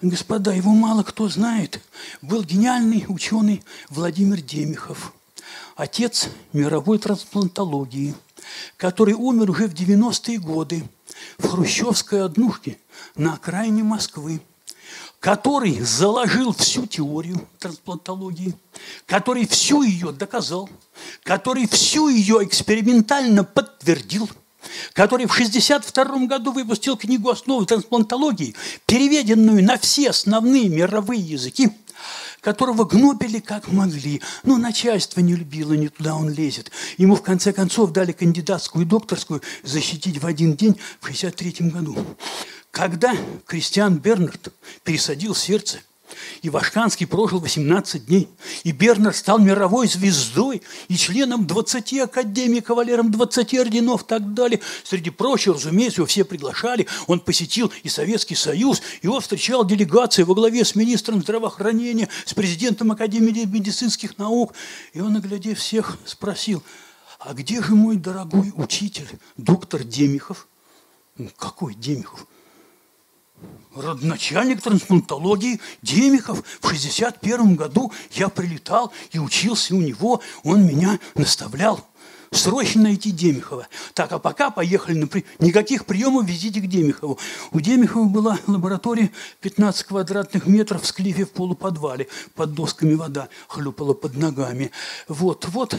A: господа, его мало кто знает, был гениальный ученый Владимир Демихов, отец мировой трансплантологии, который умер уже в 90-е годы в хрущевской однушке на окраине Москвы который заложил всю теорию трансплантологии, который всю ее доказал, который всю ее экспериментально подтвердил, который в 1962 году выпустил книгу «Основы трансплантологии», переведенную на все основные мировые языки, которого гнобили как могли. Но начальство не любило, не туда он лезет. Ему в конце концов дали кандидатскую и докторскую защитить в один день в 1963 году. Когда Кристиан Бернард пересадил сердце, и Вашканский прожил 18 дней, и Бернард стал мировой звездой и членом 20 академий, кавалером 20 орденов и так далее. Среди прочего, разумеется, его все приглашали. Он посетил и Советский Союз, его встречал делегация во главе с министром здравоохранения, с президентом Академии медицинских наук. И он, оглядев всех, спросил, а где же мой дорогой учитель, доктор Демихов? Какой Демихов? Родоначальник трансплантологии Демихов. В 61 году я прилетал и учился у него, он меня наставлял. Срочно найти Демихова. Так, а пока поехали на при... Никаких приемов везите к Демихову. У Демихова была лаборатория 15 квадратных метров в склифе в полуподвале. Под досками вода хлюпала под ногами. Вот, вот,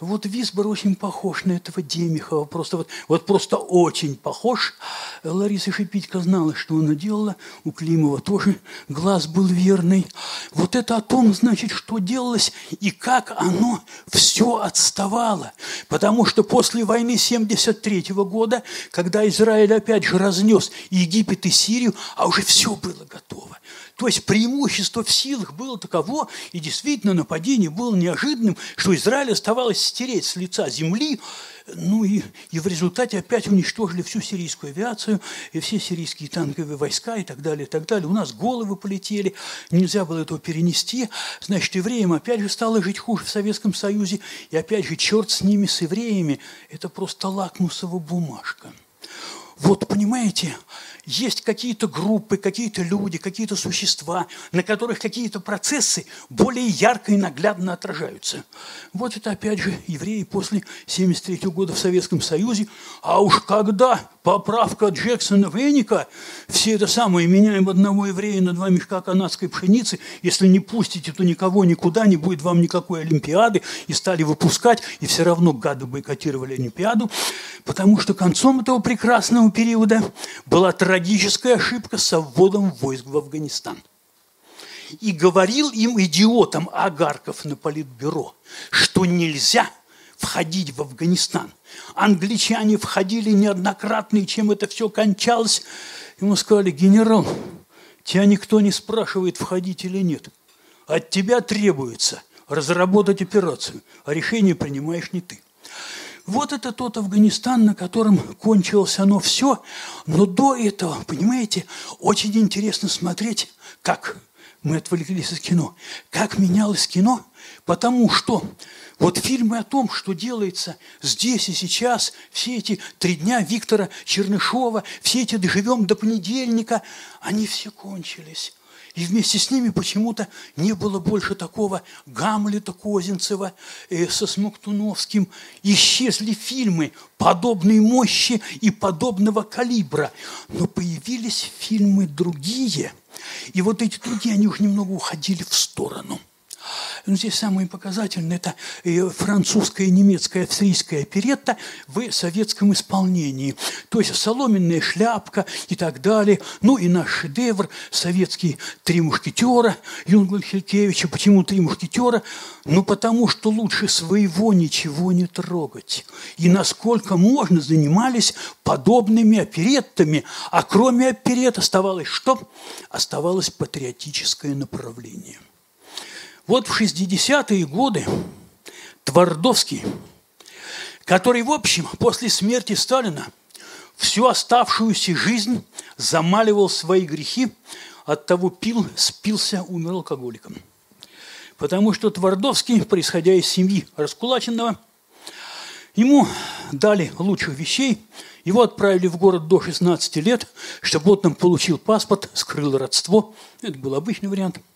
A: вот Висбор очень похож на этого Демихова. Просто вот, вот просто очень похож. Лариса Шипитько знала, что она делала. У Климова тоже глаз был верный. Вот это о том, значит, что делалось и как оно все отставало. Потому что после войны 73 года, когда Израиль опять же разнес Египет и Сирию, а уже все было готово. То есть преимущество в силах было таково, и действительно нападение было неожиданным, что Израиль оставалось стереть с лица земли ну и, и в результате опять уничтожили всю сирийскую авиацию и все сирийские танковые войска и так далее, и так далее. У нас головы полетели, нельзя было этого перенести. Значит, евреям опять же стало жить хуже в Советском Союзе. И опять же, черт с ними, с евреями, это просто лакмусовая бумажка. Вот, понимаете, есть какие-то группы, какие-то люди, какие-то существа, на которых какие-то процессы более ярко и наглядно отражаются. Вот это, опять же, евреи после 1973 года в Советском Союзе. А уж когда поправка Джексона Веника, все это самое, меняем одного еврея на два мешка канадской пшеницы, если не пустите, то никого никуда, не будет вам никакой Олимпиады, и стали выпускать, и все равно гады бойкотировали Олимпиаду, потому что концом этого прекрасного периода была трагическая ошибка со вводом войск в Афганистан. И говорил им идиотам Агарков на политбюро, что нельзя входить в Афганистан. Англичане входили неоднократно, и чем это все кончалось, ему сказали, генерал, тебя никто не спрашивает, входить или нет. От тебя требуется разработать операцию, а решение принимаешь не ты. Вот это тот Афганистан, на котором кончилось оно все. Но до этого, понимаете, очень интересно смотреть, как мы отвлеклись от кино, как менялось кино, потому что вот фильмы о том, что делается здесь и сейчас, все эти три дня Виктора Чернышова, все эти «Доживем до понедельника», они все кончились. И вместе с ними почему-то не было больше такого Гамлета Козинцева э, со Смоктуновским. Исчезли фильмы подобной мощи и подобного калибра. Но появились фильмы другие. И вот эти другие, они уж немного уходили в сторону – ну, здесь самое показательное – это э, французская, немецкая, австрийская оперетта в советском исполнении. То есть соломенная шляпка и так далее. Ну и наш шедевр – советский «Три мушкетера» Юнгла Хилькевича. Почему «Три мушкетера»? Ну, потому что лучше своего ничего не трогать. И насколько можно занимались подобными опереттами. А кроме оперет оставалось что? Оставалось патриотическое направление. Вот в 60-е годы Твардовский, который, в общем, после смерти Сталина всю оставшуюся жизнь замаливал свои грехи, от того пил, спился, умер алкоголиком. Потому что Твардовский, происходя из семьи раскулаченного, ему дали лучших вещей, его отправили в город до 16 лет, чтобы он получил паспорт, скрыл родство. Это был обычный вариант –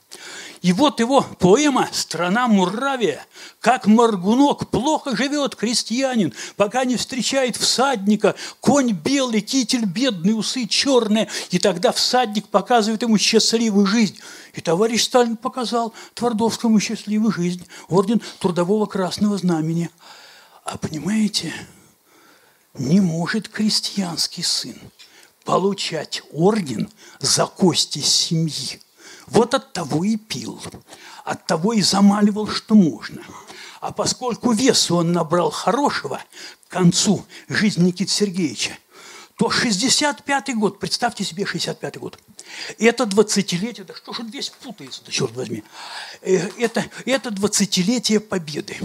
A: и вот его поэма «Страна Муравия», как Маргунок плохо живет крестьянин, пока не встречает всадника, конь белый, китель бедный, усы черные, и тогда всадник показывает ему счастливую жизнь. И товарищ Сталин показал Твардовскому счастливую жизнь, орден Трудового Красного Знамени. А понимаете, не может крестьянский сын получать орден за кости семьи. Вот от того и пил, от того и замаливал, что можно. А поскольку весу он набрал хорошего к концу жизни Никиты Сергеевича, то 65-й год, представьте себе 65-й год, это 20-летие, да что ж он весь путается, да черт возьми, э, это, это 20-летие победы.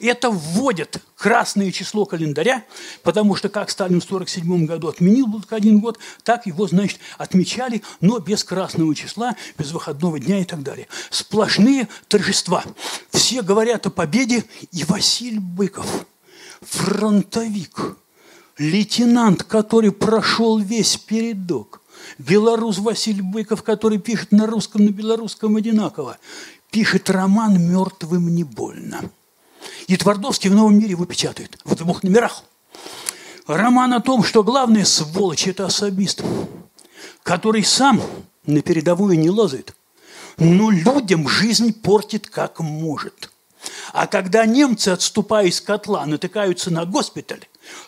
A: Это вводит красное число календаря, потому что как Сталин в 47 году отменил был один год, так его, значит, отмечали, но без красного числа, без выходного дня и так далее. Сплошные торжества. Все говорят о победе, и Василий Быков, фронтовик – лейтенант, который прошел весь передок, белорус Василий Быков, который пишет на русском, на белорусском одинаково, пишет роман «Мертвым не больно». И Твардовский в «Новом мире» его печатает в двух номерах. Роман о том, что главная сволочь – это особист, который сам на передовую не лазает, но людям жизнь портит как может. А когда немцы, отступая из котла, натыкаются на госпиталь,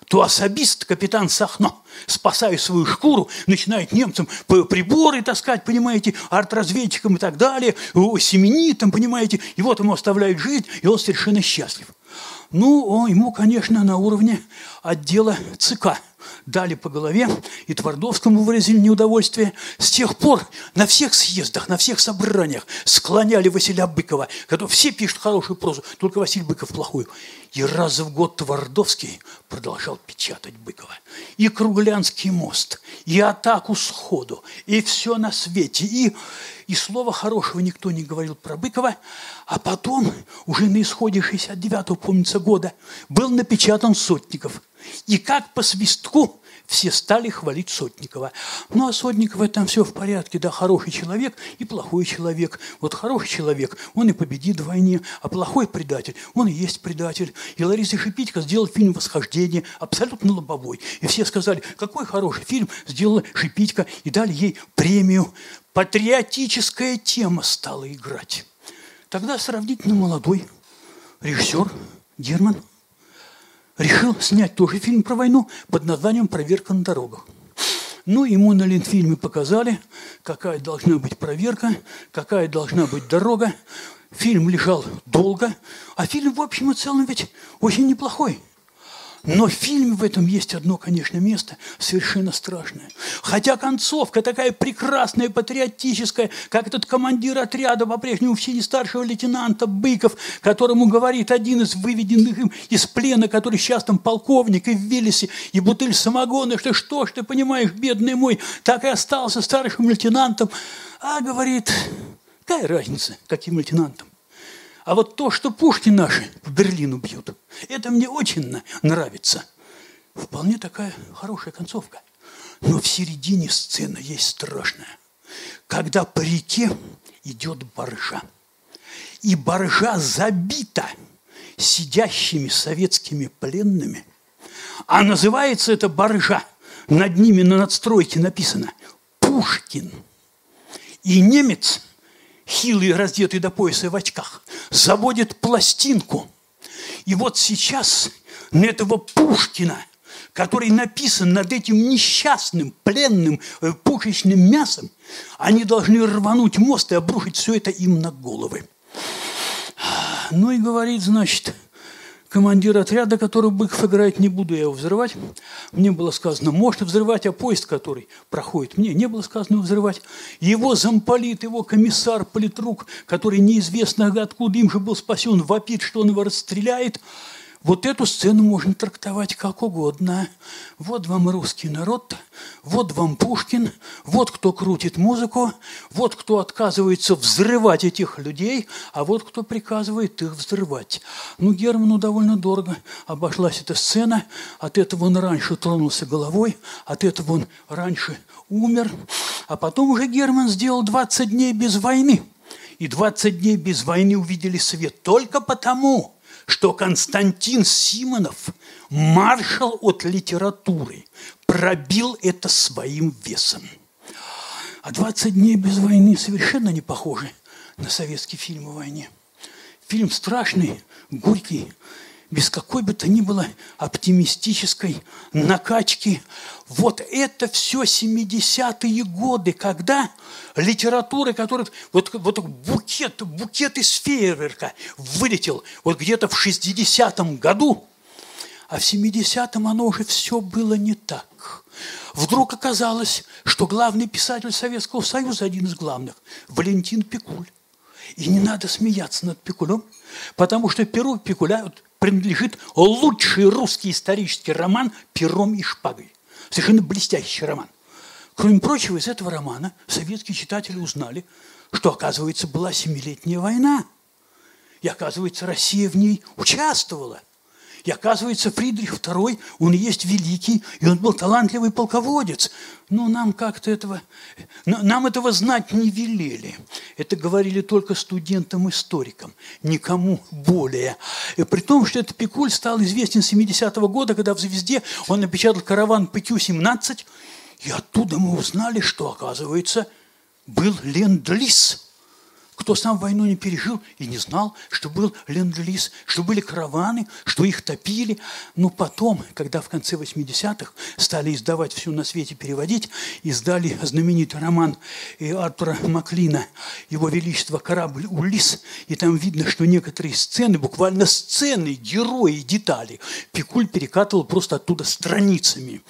A: то особист, капитан Сахно, спасая свою шкуру, начинает немцам приборы таскать, понимаете, артразведчикам и так далее, семенитам, понимаете, и вот ему оставляют жить, и он совершенно счастлив. Ну, ему, конечно, на уровне отдела ЦК – дали по голове, и Твардовскому выразили неудовольствие. С тех пор на всех съездах, на всех собраниях склоняли Василия Быкова, который все пишут хорошую прозу, только Василий Быков плохую. И раз в год Твардовский продолжал печатать Быкова. И Круглянский мост, и атаку сходу, и все на свете, и и слова хорошего никто не говорил про Быкова, а потом, уже на исходе 69-го, помнится, года, был напечатан Сотников. И как по свистку все стали хвалить Сотникова. Ну, а Сотникова там все в порядке, да, хороший человек и плохой человек. Вот хороший человек, он и победит в войне, а плохой предатель, он и есть предатель. И Лариса Шипитько сделала фильм «Восхождение», абсолютно лобовой. И все сказали, какой хороший фильм сделала Шипитько, и дали ей премию. Патриотическая тема стала играть. Тогда сравнительно молодой режиссер Герман решил снять тоже фильм про войну под названием «Проверка на дорогах». Ну, ему на Ленфильме показали, какая должна быть проверка, какая должна быть дорога. Фильм лежал долго, а фильм, в общем и целом, ведь очень неплохой – но в фильме в этом есть одно, конечно, место совершенно страшное. Хотя концовка такая прекрасная, патриотическая, как этот командир отряда по-прежнему в чине старшего лейтенанта Быков, которому говорит один из выведенных им из плена, который сейчас там полковник и в Велесе, и бутыль самогона, что что ж ты понимаешь, бедный мой, так и остался старшим лейтенантом. А говорит, какая разница, каким лейтенантом? А вот то, что пушки наши в Берлин убьют, это мне очень нравится. Вполне такая хорошая концовка. Но в середине сцена есть страшная. Когда по реке идет баржа. И баржа забита сидящими советскими пленными. А называется эта баржа, над ними на надстройке написано «Пушкин». И немец – хилый, раздетый до пояса в очках, заводит пластинку. И вот сейчас на этого Пушкина, который написан над этим несчастным, пленным, э, пушечным мясом, они должны рвануть мост и обрушить все это им на головы. Ну и говорит, значит, командир отряда, который Быков играет, не буду я его взрывать. Мне было сказано, может взрывать, а поезд, который проходит, мне не было сказано взрывать. Его замполит, его комиссар, политрук, который неизвестно откуда им же был спасен, вопит, что он его расстреляет – вот эту сцену можно трактовать как угодно. Вот вам русский народ, вот вам Пушкин, вот кто крутит музыку, вот кто отказывается взрывать этих людей, а вот кто приказывает их взрывать. Ну, Герману довольно дорого обошлась эта сцена. От этого он раньше тронулся головой, от этого он раньше умер. А потом уже Герман сделал 20 дней без войны. И 20 дней без войны увидели свет только потому, что Константин Симонов, маршал от литературы, пробил это своим весом. А 20 дней без войны совершенно не похожи на советский фильм о войне. Фильм страшный, горький, без какой бы то ни было оптимистической накачки. Вот это все 70-е годы, когда литература, которая... Вот, вот букет, букет из фейерверка вылетел вот где-то в 60-м году, а в 70-м оно уже все было не так. Вдруг оказалось, что главный писатель Советского Союза, один из главных, Валентин Пикуль. И не надо смеяться над Пикулем, потому что Перу Пикуля принадлежит лучший русский исторический роман «Пером и шпагой». Совершенно блестящий роман. Кроме прочего, из этого романа советские читатели узнали, что, оказывается, была Семилетняя война. И, оказывается, Россия в ней участвовала. И оказывается, Фридрих II, он есть великий, и он был талантливый полководец. Но нам как-то этого, нам этого знать не велели. Это говорили только студентам-историкам, никому более. И при том, что этот Пикуль стал известен с 70-го года, когда в «Звезде» он напечатал караван ПТЮ-17, и оттуда мы узнали, что, оказывается, был ленд-лиз – кто сам войну не пережил и не знал, что был ленд-лиз, что были караваны, что их топили. Но потом, когда в конце 80-х стали издавать все на свете, переводить, издали знаменитый роман Артура Маклина «Его Величество корабль Улис», и там видно, что некоторые сцены, буквально сцены, герои, детали, Пикуль перекатывал просто оттуда страницами.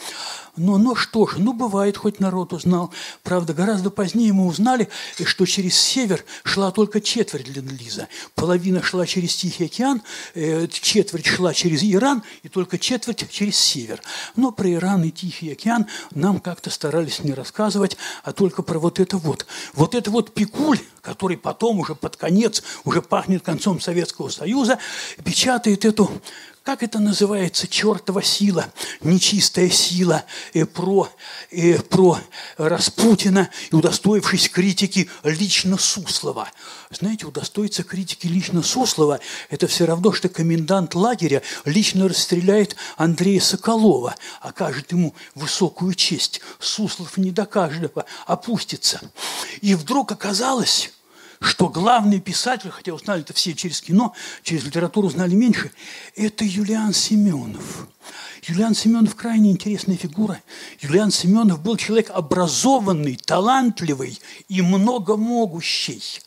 A: Но, ну что ж, ну бывает, хоть народ узнал. Правда, гораздо позднее мы узнали, что через север шла только четверть Ленд-Лиза. Половина шла через Тихий океан, э, четверть шла через Иран и только четверть через север. Но про Иран и Тихий океан нам как-то старались не рассказывать, а только про вот это вот. Вот это вот Пикуль, который потом уже под конец, уже пахнет концом Советского Союза, печатает эту как это называется, чертова сила, нечистая сила э, про, э, про Распутина и удостоившись критики лично Суслова. Знаете, удостоиться критики лично Суслова – это все равно, что комендант лагеря лично расстреляет Андрея Соколова, окажет ему высокую честь. Суслов не до каждого опустится. И вдруг оказалось, что главный писатель, хотя узнали это все через кино, через литературу знали меньше, это Юлиан Семенов. Юлиан Семенов крайне интересная фигура. Юлиан Семенов был человек образованный, талантливый и многомогущий.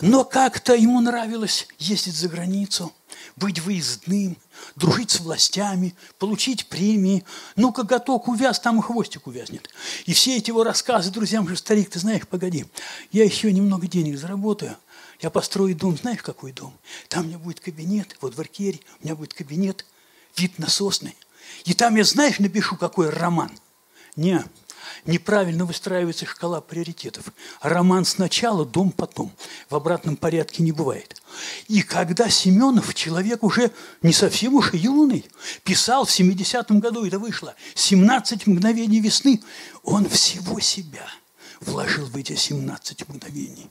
A: Но как-то ему нравилось ездить за границу, быть выездным, дружить с властями, получить премии. Ну, коготок увяз, там и хвостик увязнет. И все эти его рассказы друзьям же, старик, ты знаешь, погоди, я еще немного денег заработаю, я построю дом, знаешь, какой дом? Там у меня будет кабинет, вот в Аркере у меня будет кабинет, вид на сосны. И там я, знаешь, напишу, какой роман. Не, неправильно выстраивается шкала приоритетов. Роман сначала, дом потом. В обратном порядке не бывает. И когда Семенов, человек уже не совсем уж юный, писал в 70-м году, это вышло, «17 мгновений весны», он всего себя вложил в эти 17 мгновений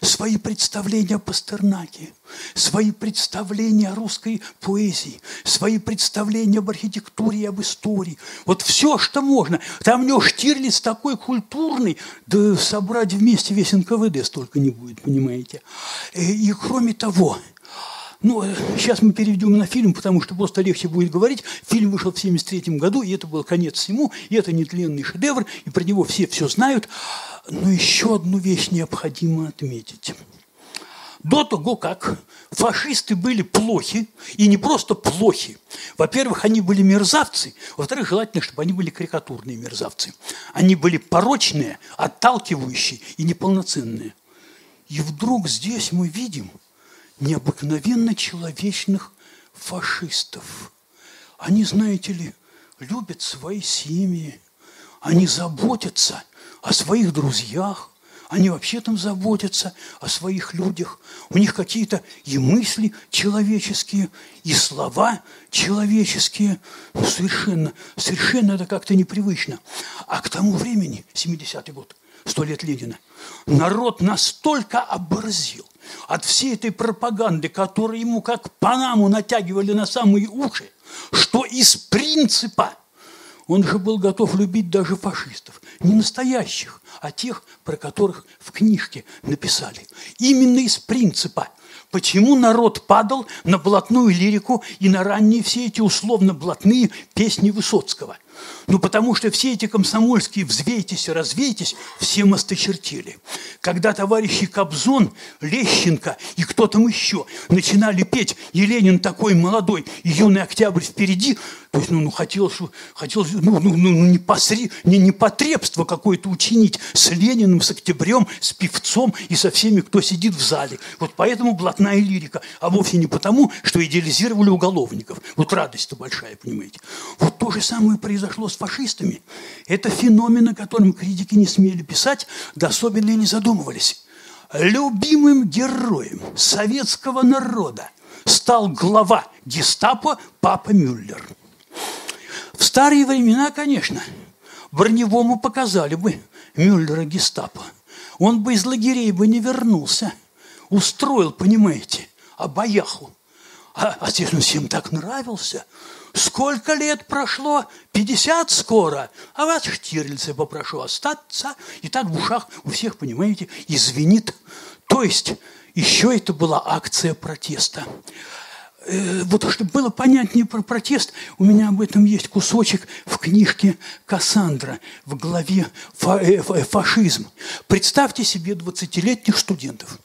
A: свои представления о Пастернаке, свои представления о русской поэзии, свои представления об архитектуре и об истории. Вот все, что можно. Там у него Штирлиц такой культурный, да собрать вместе весь НКВД столько не будет, понимаете. И, э, и кроме того, ну, сейчас мы перейдем на фильм, потому что просто легче будет говорить. Фильм вышел в 1973 году, и это был конец всему, и это нетленный шедевр, и про него все все знают. Но еще одну вещь необходимо отметить. До того, как фашисты были плохи, и не просто плохи. Во-первых, они были мерзавцы. Во-вторых, желательно, чтобы они были карикатурные мерзавцы. Они были порочные, отталкивающие и неполноценные. И вдруг здесь мы видим необыкновенно человечных фашистов. Они, знаете ли, любят свои семьи, они заботятся – о своих друзьях, они вообще там заботятся о своих людях. У них какие-то и мысли человеческие, и слова человеческие. Ну, совершенно, совершенно это как-то непривычно. А к тому времени, 70-й год, сто лет Ленина, народ настолько оборзил от всей этой пропаганды, которую ему как Панаму натягивали на самые уши, что из принципа – он же был готов любить даже фашистов. Не настоящих, а тех, про которых в книжке написали. Именно из принципа. Почему народ падал на блатную лирику и на ранние все эти условно-блатные песни Высоцкого? Ну, потому что все эти комсомольские «взвейтесь развейтесь» все мосточертили. Когда товарищи Кобзон, Лещенко и кто там еще начинали петь «И Ленин такой молодой, и юный октябрь впереди», то есть, ну, ну хотел, хотел ну, ну, ну, не, посри, не непотребство какое-то учинить с Лениным, с Октябрем, с певцом и со всеми, кто сидит в зале. Вот поэтому блатная лирика, а вовсе не потому, что идеализировали уголовников. Вот радость-то большая, понимаете. Вот то же самое произошло с фашистами. Это феномен, о котором критики не смели писать, да особенно и не задумывались. Любимым героем советского народа стал глава гестапо Папа Мюллер. В старые времена, конечно, Броневому показали бы Мюллера гестапо. Он бы из лагерей бы не вернулся. Устроил, понимаете, обаяху. А, здесь он всем так нравился – Сколько лет прошло? 50 скоро. А вас, Штирлица, попрошу остаться. И так в ушах у всех, понимаете, извинит. То есть еще это была акция протеста. Э, вот чтобы было понятнее про протест, у меня об этом есть кусочек в книжке Кассандра в главе э, «Фашизм». Представьте себе 20-летних студентов,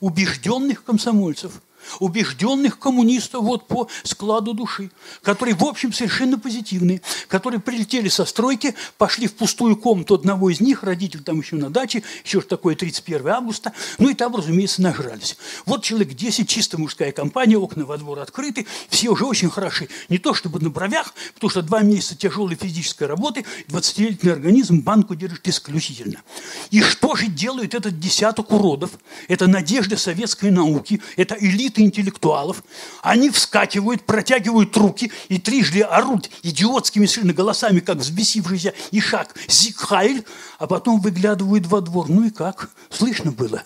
A: убежденных комсомольцев – убежденных коммунистов вот по складу души, которые, в общем, совершенно позитивные, которые прилетели со стройки, пошли в пустую комнату одного из них, родитель там еще на даче, еще что такое 31 августа, ну и там, разумеется, нажрались. Вот человек 10, чисто мужская компания, окна во двор открыты, все уже очень хороши. Не то чтобы на бровях, потому что два месяца тяжелой физической работы, 20-летний организм банку держит исключительно. И что же делает этот десяток уродов? Это надежда советской науки, это элита интеллектуалов. Они вскакивают, протягивают руки и трижды орут идиотскими совершенно голосами, как взбесившийся ишак Зигхайль, а потом выглядывают во двор. Ну и как? Слышно было?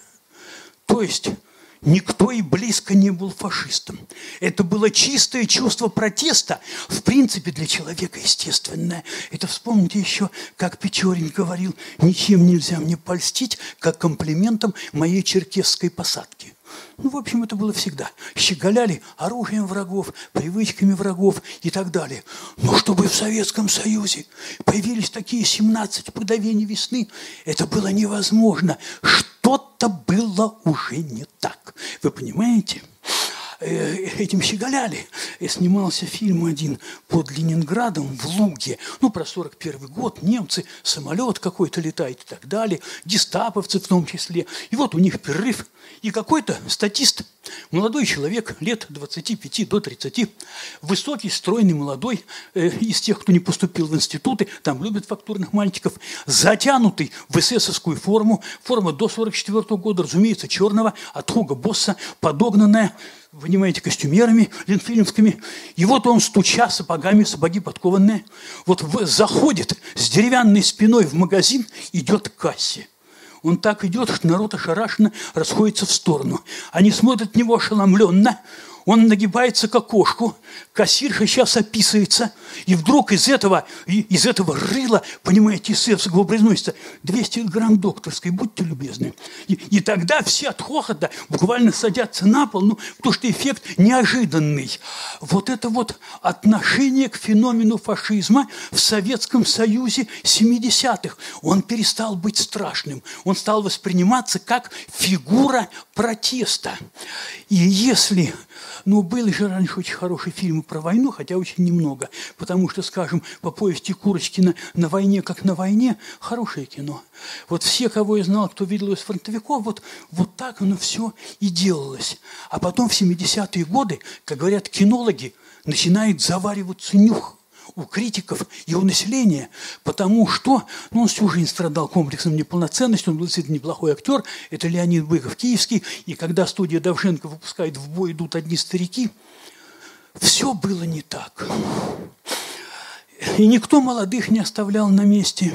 A: То есть Никто и близко не был фашистом. Это было чистое чувство протеста, в принципе, для человека естественное. Это вспомните еще, как Печорин говорил, ничем нельзя мне польстить, как комплиментом моей черкесской посадки. Ну, в общем, это было всегда. Щеголяли оружием врагов, привычками врагов и так далее. Но чтобы в Советском Союзе появились такие 17 подавений весны, это было невозможно. Что-то было уже не так. Вы понимаете? Э, этим щеголяли. И снимался фильм один под Ленинградом в Луге. Ну, про 41 год. Немцы, самолет какой-то летает и так далее. Гестаповцы в том числе. И вот у них перерыв. И какой-то статист, молодой человек, лет 25 до 30, высокий, стройный, молодой, э, из тех, кто не поступил в институты, там любят фактурных мальчиков, затянутый в эсэсовскую форму, форма до 44 года, разумеется, черного, от Хуга Босса, подогнанная понимаете, костюмерами ленфильмскими. И вот он, стуча сапогами, сапоги подкованные, вот заходит с деревянной спиной в магазин, идет к кассе. Он так идет, что народ ошарашенно расходится в сторону. Они смотрят на него ошеломленно. Он нагибается к окошку, кассирша сейчас описывается, и вдруг из этого, из этого рыла, понимаете, эсэсовского произносится 200 грамм докторской, будьте любезны. И, и тогда все от хохота буквально садятся на пол, ну, потому что эффект неожиданный. Вот это вот отношение к феномену фашизма в Советском Союзе 70-х. Он перестал быть страшным, он стал восприниматься как фигура протеста. И если но были же раньше очень хорошие фильмы про войну, хотя очень немного. Потому что, скажем, по повести Курочкина «На войне, как на войне» – хорошее кино. Вот все, кого я знал, кто видел из фронтовиков, вот, вот так оно все и делалось. А потом в 70-е годы, как говорят кинологи, начинает завариваться нюх у критиков и у населения, потому что ну, он всю жизнь страдал комплексом неполноценности, он был действительно неплохой актер, это Леонид Быков, киевский, и когда студия Давженко выпускает «В бой идут одни старики», все было не так. И никто молодых не оставлял на месте.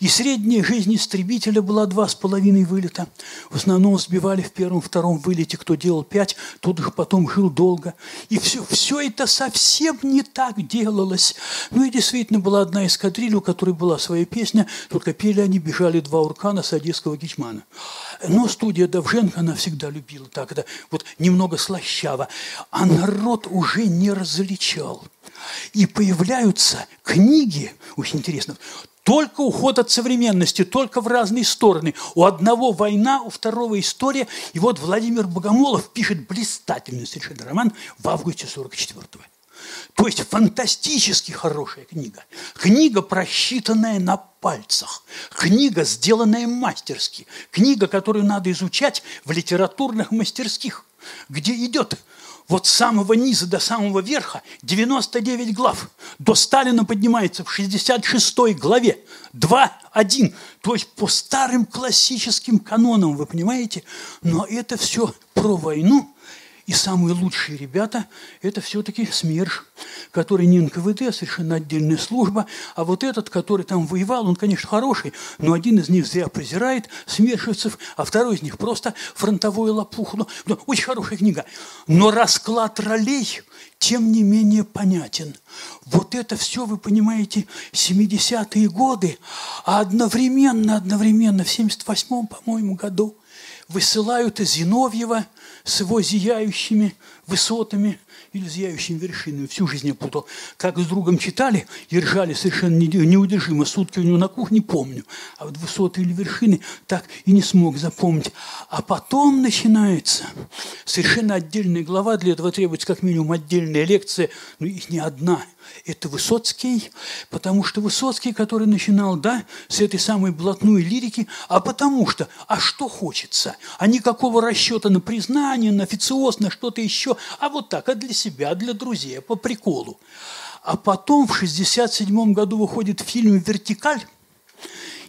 A: И средняя жизнь истребителя была два с половиной вылета. В основном сбивали в первом-втором вылете, кто делал пять, тот же потом жил долго. И все, все это совсем не так делалось. Ну и действительно была одна эскадрилья, у которой была своя песня, только пели они «Бежали два уркана» с одесского гичмана. Но студия Давженко, она всегда любила так, это вот немного слащаво. А народ уже не различал. И появляются книги, очень интересно, только уход от современности, только в разные стороны. У одного война, у второго история. И вот Владимир Богомолов пишет блистательный совершенно роман в августе 44-го. То есть фантастически хорошая книга. Книга, просчитанная на пальцах. Книга, сделанная мастерски. Книга, которую надо изучать в литературных мастерских, где идет вот с самого низа до самого верха 99 глав. До Сталина поднимается в 66 главе 2.1. То есть по старым классическим канонам, вы понимаете? Но это все про войну, и самые лучшие ребята – это все-таки СМЕРШ, который не НКВД, а совершенно отдельная служба. А вот этот, который там воевал, он, конечно, хороший, но один из них зря презирает СМЕРШевцев, а второй из них просто фронтовой лопух. Ну, очень хорошая книга. Но расклад ролей тем не менее понятен. Вот это все, вы понимаете, 70-е годы, а одновременно, одновременно в 78-м, по-моему, году высылают Зиновьева с его зияющими высотами или зияющими вершинами. Всю жизнь я путал. Как с другом читали и ржали совершенно неудержимо. Сутки у него на кухне помню. А вот высоты или вершины так и не смог запомнить. А потом начинается совершенно отдельная глава. Для этого требуется как минимум отдельная лекция. Но их не одна – это Высоцкий, потому что Высоцкий, который начинал, да, с этой самой блатной лирики, а потому что, а что хочется? А никакого расчета на признание, на официоз, на что-то еще, а вот так, а для себя, для друзей, по приколу. А потом в 1967 году выходит фильм «Вертикаль»,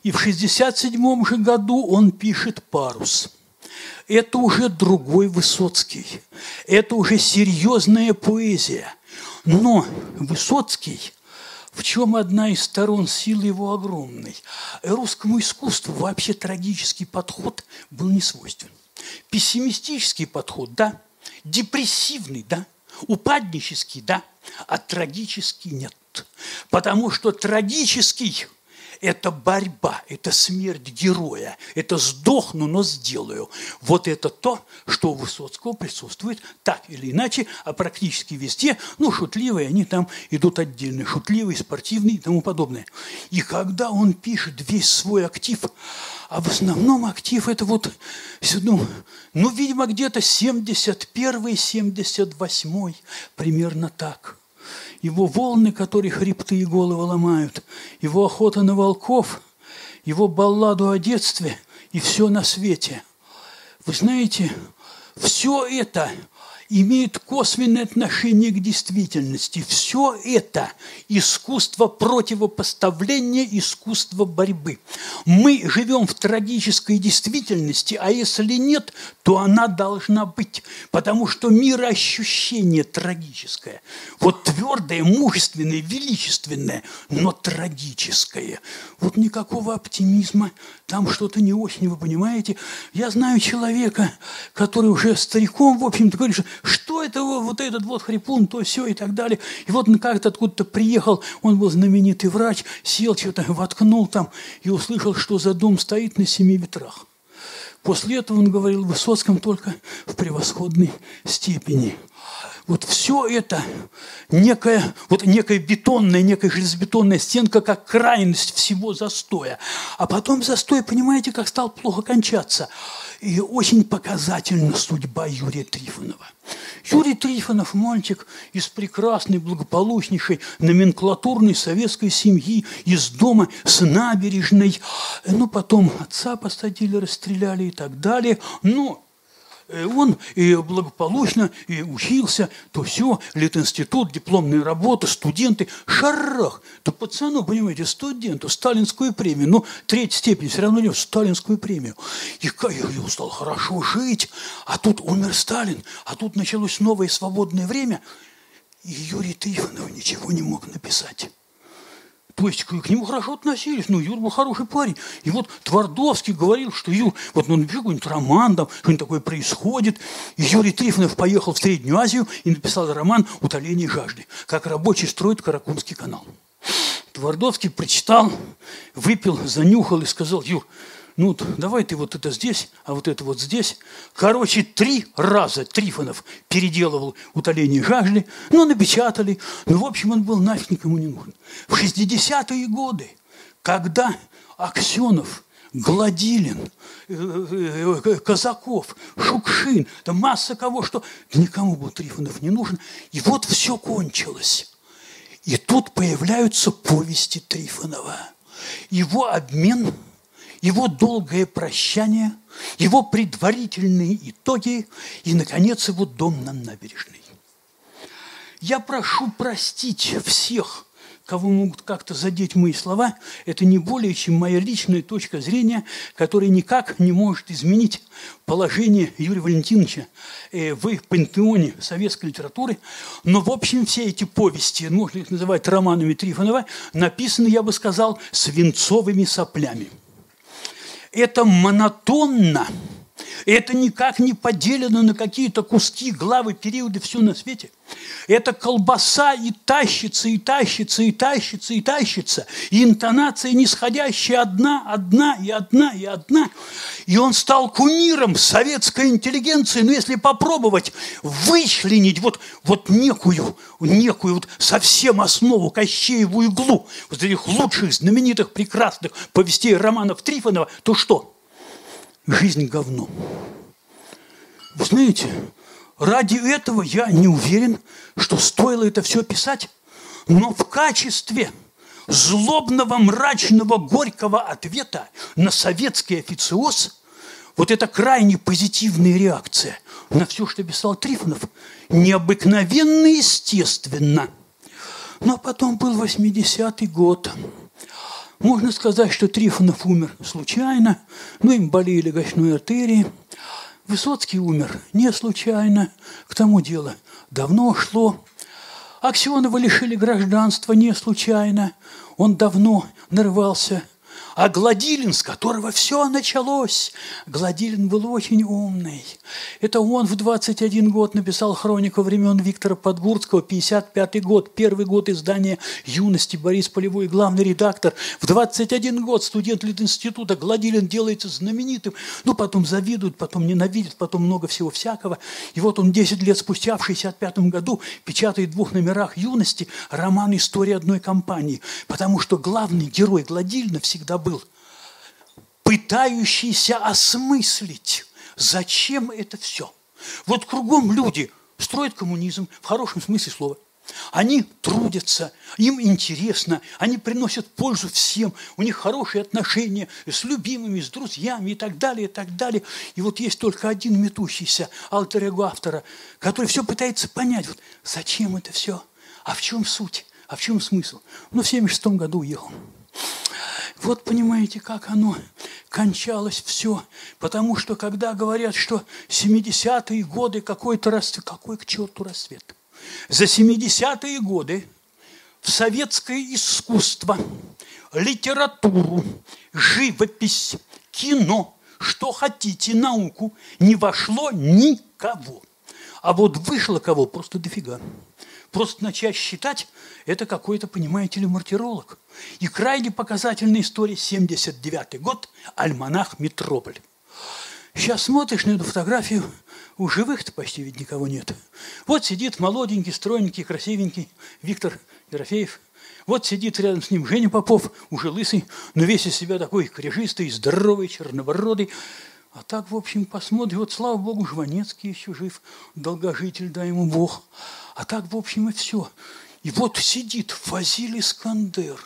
A: и в 1967 же году он пишет «Парус». Это уже другой Высоцкий. Это уже серьезная поэзия. Но Высоцкий, в чем одна из сторон силы его огромной, русскому искусству вообще трагический подход был не свойствен. Пессимистический подход, да, депрессивный, да, упаднический, да, а трагический нет. Потому что трагический это борьба, это смерть героя, это сдохну, но сделаю. Вот это то, что у Высоцкого присутствует так или иначе, а практически везде, ну, шутливые, они там идут отдельно, шутливые, спортивные и тому подобное. И когда он пишет весь свой актив, а в основном актив это вот, ну, ну видимо, где-то 71-78, примерно так – его волны, которые хребты и головы ломают, его охота на волков, его балладу о детстве и все на свете. Вы знаете, все это имеет косвенное отношение к действительности. Все это искусство противопоставления, искусство борьбы. Мы живем в трагической действительности, а если нет, то она должна быть, потому что мироощущение трагическое. Вот твердое, мужественное, величественное, но трагическое. Вот никакого оптимизма, там что-то не очень, вы понимаете. Я знаю человека, который уже стариком, в общем-то, говорит, что это вот этот вот хрипун, то все и так далее. И вот он как-то откуда-то приехал, он был знаменитый врач, сел что-то, воткнул там и услышал, что за дом стоит на семи ветрах. После этого он говорил в Высоцком только в превосходной степени – вот все это некая, вот некая бетонная, некая железобетонная стенка, как крайность всего застоя. А потом застой, понимаете, как стал плохо кончаться. И очень показательна судьба Юрия Трифонова. Юрий Трифонов – мальчик из прекрасной, благополучнейшей, номенклатурной советской семьи, из дома с набережной. Ну, потом отца посадили, расстреляли и так далее. Но он и благополучно и учился, то все, Литинститут, дипломные работы, студенты, шарах. То пацану, понимаете, студенту, сталинскую премию, ну, третья степень, все равно нес сталинскую премию. И я стал хорошо жить, а тут умер Сталин, а тут началось новое свободное время, и Юрий Трифонов ничего не мог написать. То есть к нему хорошо относились. Ну, Юр был хороший парень. И вот Твардовский говорил, что Юр, вот ну, напиши какой-нибудь роман, там, что-нибудь такое происходит. И Юрий Трифонов поехал в Среднюю Азию и написал роман «Утоление жажды», как рабочий строит Каракумский канал. Твардовский прочитал, выпил, занюхал и сказал, Юр, ну, давай ты вот это здесь, а вот это вот здесь. Короче, три раза Трифонов переделывал утоление жажды, но напечатали. Ну, в общем, он был нафиг никому не нужен. В 60-е годы, когда Аксенов, Гладилин, э, э, э, Казаков, Шукшин, да масса кого, что никому был Трифонов не нужен. И вот все кончилось. И тут появляются повести Трифонова. Его обмен – его долгое прощание, его предварительные итоги и, наконец, его дом на набережной. Я прошу простить всех, кого могут как-то задеть мои слова, это не более чем моя личная точка зрения, которая никак не может изменить положение Юрия Валентиновича э, в пантеоне советской литературы. Но, в общем, все эти повести, можно их называть романами Трифонова, написаны, я бы сказал, свинцовыми соплями – это монотонно, Это никак не поделено на какие-то куски, главы, периоды, все на свете. Это колбаса и тащится, и тащится, и тащится, и тащится. И интонация нисходящая одна, одна, и одна, и одна. И он стал кумиром советской интеллигенции. Но если попробовать вычленить вот, вот некую, некую вот совсем основу Кощееву иглу, вот этих лучших, знаменитых, прекрасных повестей романов Трифонова, то что? Жизнь говно. Вы знаете, ради этого я не уверен, что стоило это все писать, но в качестве злобного, мрачного, горького ответа на советский официоз вот эта крайне позитивная реакция на все, что писал Трифонов, необыкновенно естественно. Но потом был 80-й год. Можно сказать, что Трифонов умер случайно, ну, им болели гочной артерии. Высоцкий умер не случайно, к тому дело давно шло. Аксенова лишили гражданства не случайно, он давно нарывался а Гладилин, с которого все началось, Гладилин был очень умный. Это он в 21 год написал хронику времен Виктора Подгурского, 55 год, первый год издания «Юности» Борис Полевой, главный редактор. В 21 год студент Литинститута Гладилин делается знаменитым. Ну, потом завидуют, потом ненавидят, потом много всего всякого. И вот он 10 лет спустя, в 65 году, печатает в двух номерах «Юности» роман «История одной компании». Потому что главный герой Гладилина всегда был был, пытающийся осмыслить, зачем это все. Вот кругом люди строят коммунизм в хорошем смысле слова. Они трудятся, им интересно, они приносят пользу всем, у них хорошие отношения с любимыми, с друзьями и так далее, и так далее. И вот есть только один метущийся алтер автора, который все пытается понять, вот зачем это все, а в чем суть, а в чем смысл. Ну, в 76 году уехал. Вот понимаете, как оно кончалось все. Потому что когда говорят, что 70-е годы какой-то рассвет, какой к черту рассвет? За 70-е годы в советское искусство, литературу, живопись, кино, что хотите, науку, не вошло никого. А вот вышло кого просто дофига. Просто начать считать – это какой-то, понимаете ли, мартиролог. И крайне показательная история, 79 год, альманах «Метрополь». Сейчас смотришь на эту фотографию, у живых-то почти ведь никого нет. Вот сидит молоденький, стройненький, красивенький Виктор Ерофеев. Вот сидит рядом с ним Женя Попов, уже лысый, но весь из себя такой крежистый, здоровый, чернобородый. А так, в общем, посмотрим. Вот, слава богу, Жванецкий еще жив, долгожитель, дай ему Бог. А так, в общем, и все. И вот сидит Фазиль Искандер,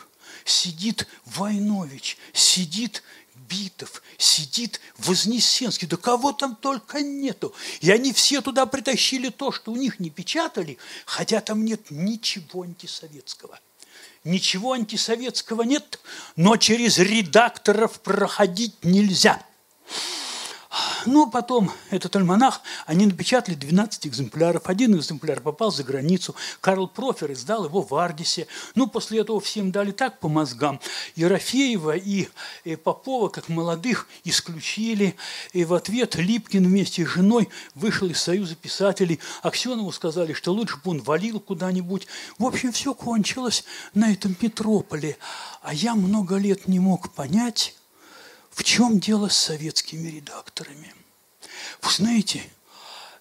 A: сидит Войнович, сидит Битов, сидит Вознесенский, да кого там только нету. И они все туда притащили то, что у них не печатали, хотя там нет ничего антисоветского. Ничего антисоветского нет, но через редакторов проходить нельзя. Ну, потом этот альманах, они напечатали 12 экземпляров. Один экземпляр попал за границу. Карл Профер издал его в Ардисе. Ну, после этого всем дали так по мозгам. Ерофеева и, и Попова, как молодых, исключили. И в ответ Липкин вместе с женой вышел из Союза писателей. Аксенову сказали, что лучше бы он валил куда-нибудь. В общем, все кончилось на этом метрополе. А я много лет не мог понять, в чем дело с советскими редакторами? Вы знаете,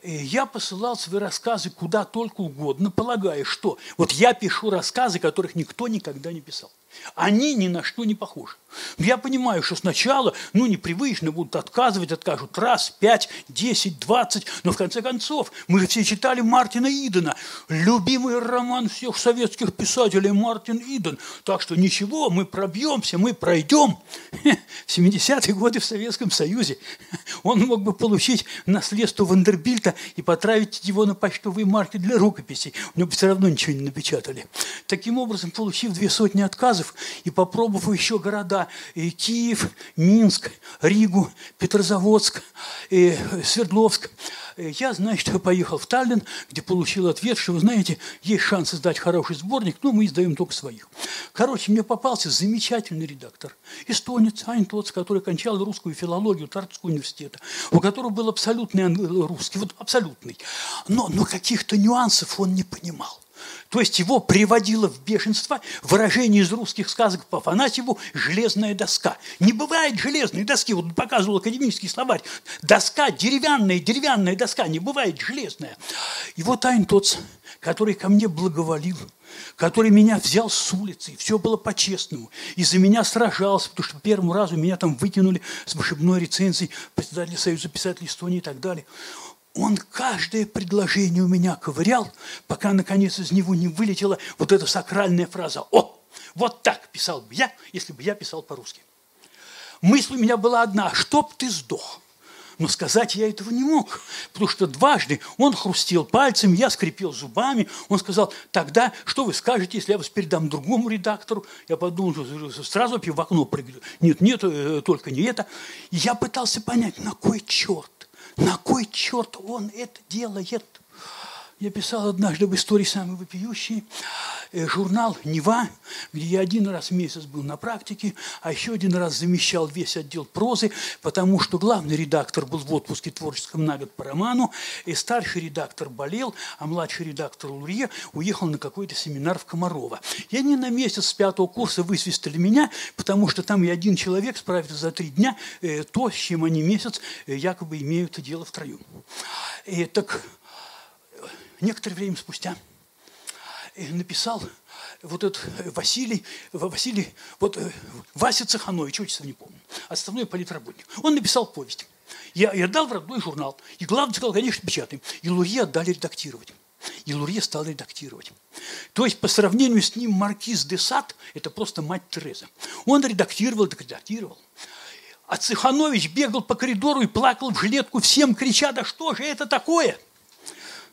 A: э, я посылал свои рассказы куда только угодно, полагая, что вот я пишу рассказы, которых никто никогда не писал. Они ни на что не похожи. Я понимаю, что сначала, ну, непривычно будут отказывать, откажут раз, пять, десять, двадцать, но в конце концов, мы же все читали Мартина Идена, любимый роман всех советских писателей Мартин Иден. Так что ничего, мы пробьемся, мы пройдем. В 70-е годы в Советском Союзе он мог бы получить наследство Вандербильта и потратить его на почтовые марки для рукописей. У него бы все равно ничего не напечатали. Таким образом, получив две сотни отказов и попробовав еще города и Киев, Минск, Ригу, Петрозаводск, и Свердловск. Я, значит, поехал в Таллин, где получил ответ, что, вы знаете, есть шанс издать хороший сборник, но мы издаем только своих. Короче, мне попался замечательный редактор, эстонец Айн Тоц, который кончал русскую филологию Тартского университета, у которого был абсолютный русский, вот абсолютный. Но, но каких-то нюансов он не понимал. То есть его приводило в бешенство выражение из русских сказок по Афанасьеву «железная доска». Не бывает железной доски. Вот показывал академический словарь. Доска, деревянная, деревянная доска, не бывает железная. И вот Айн Тоц, который ко мне благоволил, который меня взял с улицы, и все было по-честному, и за меня сражался, потому что первому разу меня там вытянули с вышибной рецензией председателя Союза писателей Эстонии и так далее. Он каждое предложение у меня ковырял, пока, наконец, из него не вылетела вот эта сакральная фраза «О, вот так писал бы я, если бы я писал по-русски». Мысль у меня была одна – «Чтоб ты сдох». Но сказать я этого не мог, потому что дважды он хрустел пальцем, я скрипел зубами. Он сказал, тогда что вы скажете, если я вас передам другому редактору? Я подумал, что сразу в окно прыгаю. Нет, нет, э, только не это. Я пытался понять, на кой черт на кой черт он это делает? Я писал однажды в истории самый вопиющий э, журнал «Нева», где я один раз в месяц был на практике, а еще один раз замещал весь отдел прозы, потому что главный редактор был в отпуске творческом на год по роману, и старший редактор болел, а младший редактор Лурье уехал на какой-то семинар в Комарова. И они на месяц с пятого курса высвистали меня, потому что там и один человек справится за три дня э, то, с чем они месяц э, якобы имеют дело втроем. И так некоторое время спустя э, написал вот этот э, Василий, Василий, вот э, Вася Цеханович, отчество не помню, отставной политработник. Он написал повесть. Я, я дал в родной журнал. И главное сказал, конечно, печатаем. И Лурье отдали редактировать. И Лурье стал редактировать. То есть по сравнению с ним маркиз де Сад – это просто мать Тереза. Он редактировал, так редактировал. А Цеханович бегал по коридору и плакал в жилетку всем, крича, да что же это такое –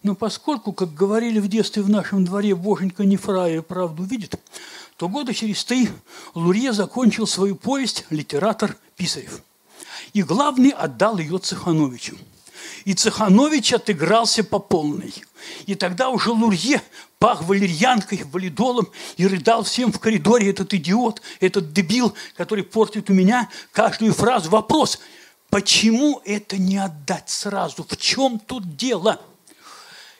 A: но поскольку, как говорили в детстве в нашем дворе, боженька не фрая правду видит, то года через три Лурье закончил свою повесть «Литератор Писарев». И главный отдал ее Цехановичу. И Цеханович отыгрался по полной. И тогда уже Лурье пах валерьянкой, валидолом и рыдал всем в коридоре этот идиот, этот дебил, который портит у меня каждую фразу. Вопрос, почему это не отдать сразу? В чем тут дело?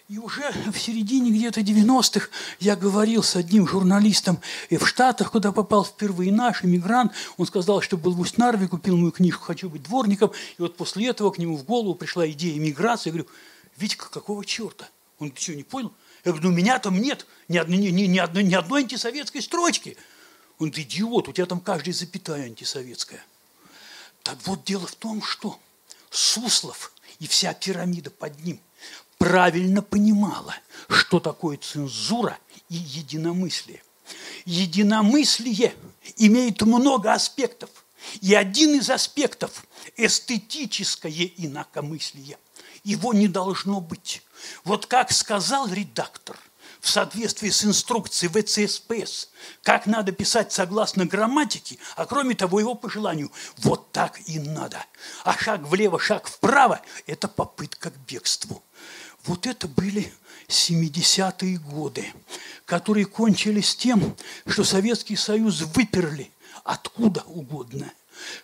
A: И уже в середине где-то 90-х я говорил с одним журналистом в Штатах, куда попал впервые наш иммигрант. Он сказал, что был в Усть-Нарве, купил мою книжку «Хочу быть дворником». И вот после этого к нему в голову пришла идея иммиграции. Я говорю, Витька, какого черта? Он что, не понял? Я говорю, ну меня там нет ни одной, ни, ни, одной, ни одной антисоветской строчки. Он говорит, идиот, у тебя там каждая запятая антисоветская. Так вот дело в том, что Суслов и вся пирамида под ним правильно понимала, что такое цензура и единомыслие. Единомыслие имеет много аспектов. И один из аспектов – эстетическое инакомыслие. Его не должно быть. Вот как сказал редактор, в соответствии с инструкцией ВЦСПС, как надо писать согласно грамматике, а кроме того, его по желанию, вот так и надо. А шаг влево, шаг вправо – это попытка к бегству. Вот это были 70-е годы, которые кончились тем, что Советский Союз выперли откуда угодно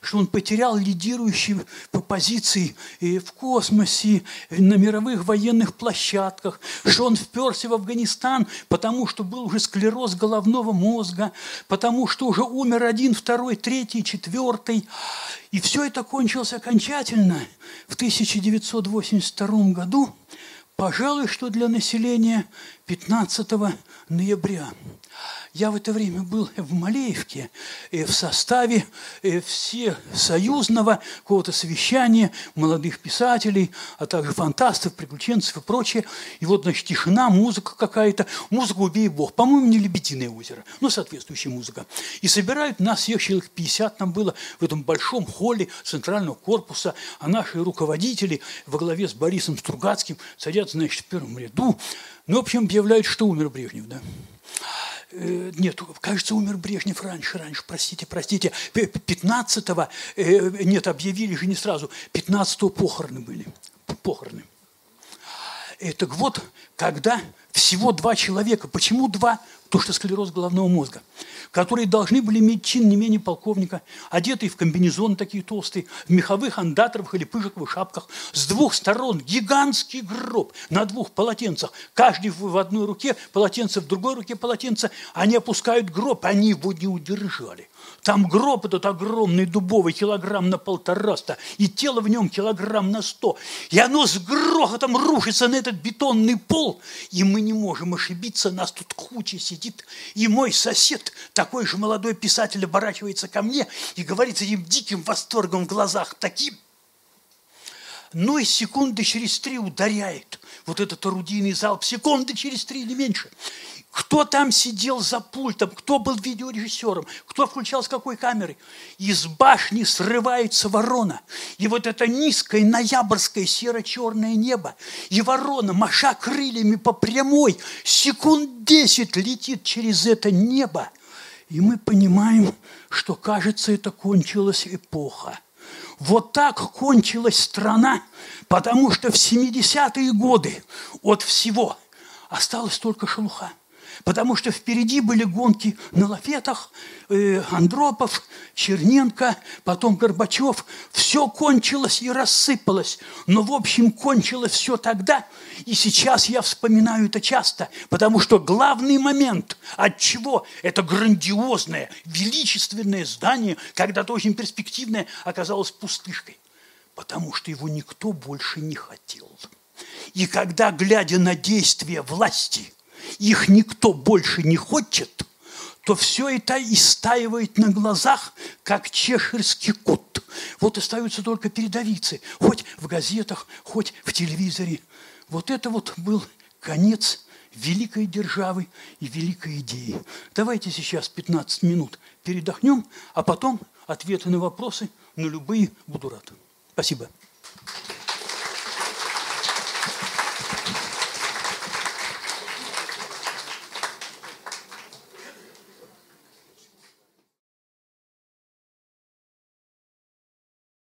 A: что он потерял лидирующие позиции в космосе, на мировых военных площадках, что он вперся в Афганистан, потому что был уже склероз головного мозга, потому что уже умер один, второй, третий, четвертый. И все это кончилось окончательно в 1982 году, Пожалуй, что для населения 15 ноября. Я в это время был в Малеевке в составе всесоюзного какого-то совещания молодых писателей, а также фантастов, приключенцев и прочее. И вот, значит, тишина, музыка какая-то. Музыка «Убей Бог». По-моему, не «Лебединое озеро», но соответствующая музыка. И собирают нас, всех человек 50 там было, в этом большом холле центрального корпуса, а наши руководители во главе с Борисом Стругацким садятся, значит, в первом ряду. Ну, в общем, объявляют, что умер Брежнев, да. Э, нет, кажется, умер Брежнев раньше, раньше, простите, простите, 15-го, э, нет, объявили же не сразу, 15-го похороны были, похороны. И, так вот, когда всего два человека, почему два? Потому что склероз головного мозга – которые должны были иметь чин не менее полковника, одетые в комбинезон такие толстые, в меховых андаторах или пыжиковых шапках. С двух сторон гигантский гроб на двух полотенцах. Каждый в одной руке полотенце, в другой руке полотенце. Они опускают гроб, они его не удержали. Там гроб этот огромный, дубовый, килограмм на полтораста, и тело в нем килограмм на сто. И оно с грохотом рушится на этот бетонный пол, и мы не можем ошибиться, нас тут куча сидит. И мой сосед, такой же молодой писатель, оборачивается ко мне и говорит с этим диким восторгом в глазах, таким, ну и секунды через три ударяет вот этот орудийный залп, секунды через три или меньше. Кто там сидел за пультом, кто был видеорежиссером, кто включал с какой камеры. Из башни срывается ворона. И вот это низкое ноябрьское серо-черное небо. И ворона, маша крыльями по прямой, секунд десять летит через это небо. И мы понимаем, что, кажется, это кончилась эпоха. Вот так кончилась страна, потому что в 70-е годы от всего осталась только шелуха потому что впереди были гонки на лафетах, э, Андропов, Черненко, потом Горбачев. Все кончилось и рассыпалось. Но, в общем, кончилось все тогда, и сейчас я вспоминаю это часто, потому что главный момент, от чего это грандиозное, величественное здание, когда-то очень перспективное, оказалось пустышкой. Потому что его никто больше не хотел. И когда, глядя на действия власти, их никто больше не хочет, то все это истаивает на глазах, как чеширский кот. Вот остаются только передовицы, хоть в газетах, хоть в телевизоре. Вот это вот был конец великой державы и великой идеи. Давайте сейчас 15 минут передохнем, а потом ответы на вопросы на любые буду рад. Спасибо.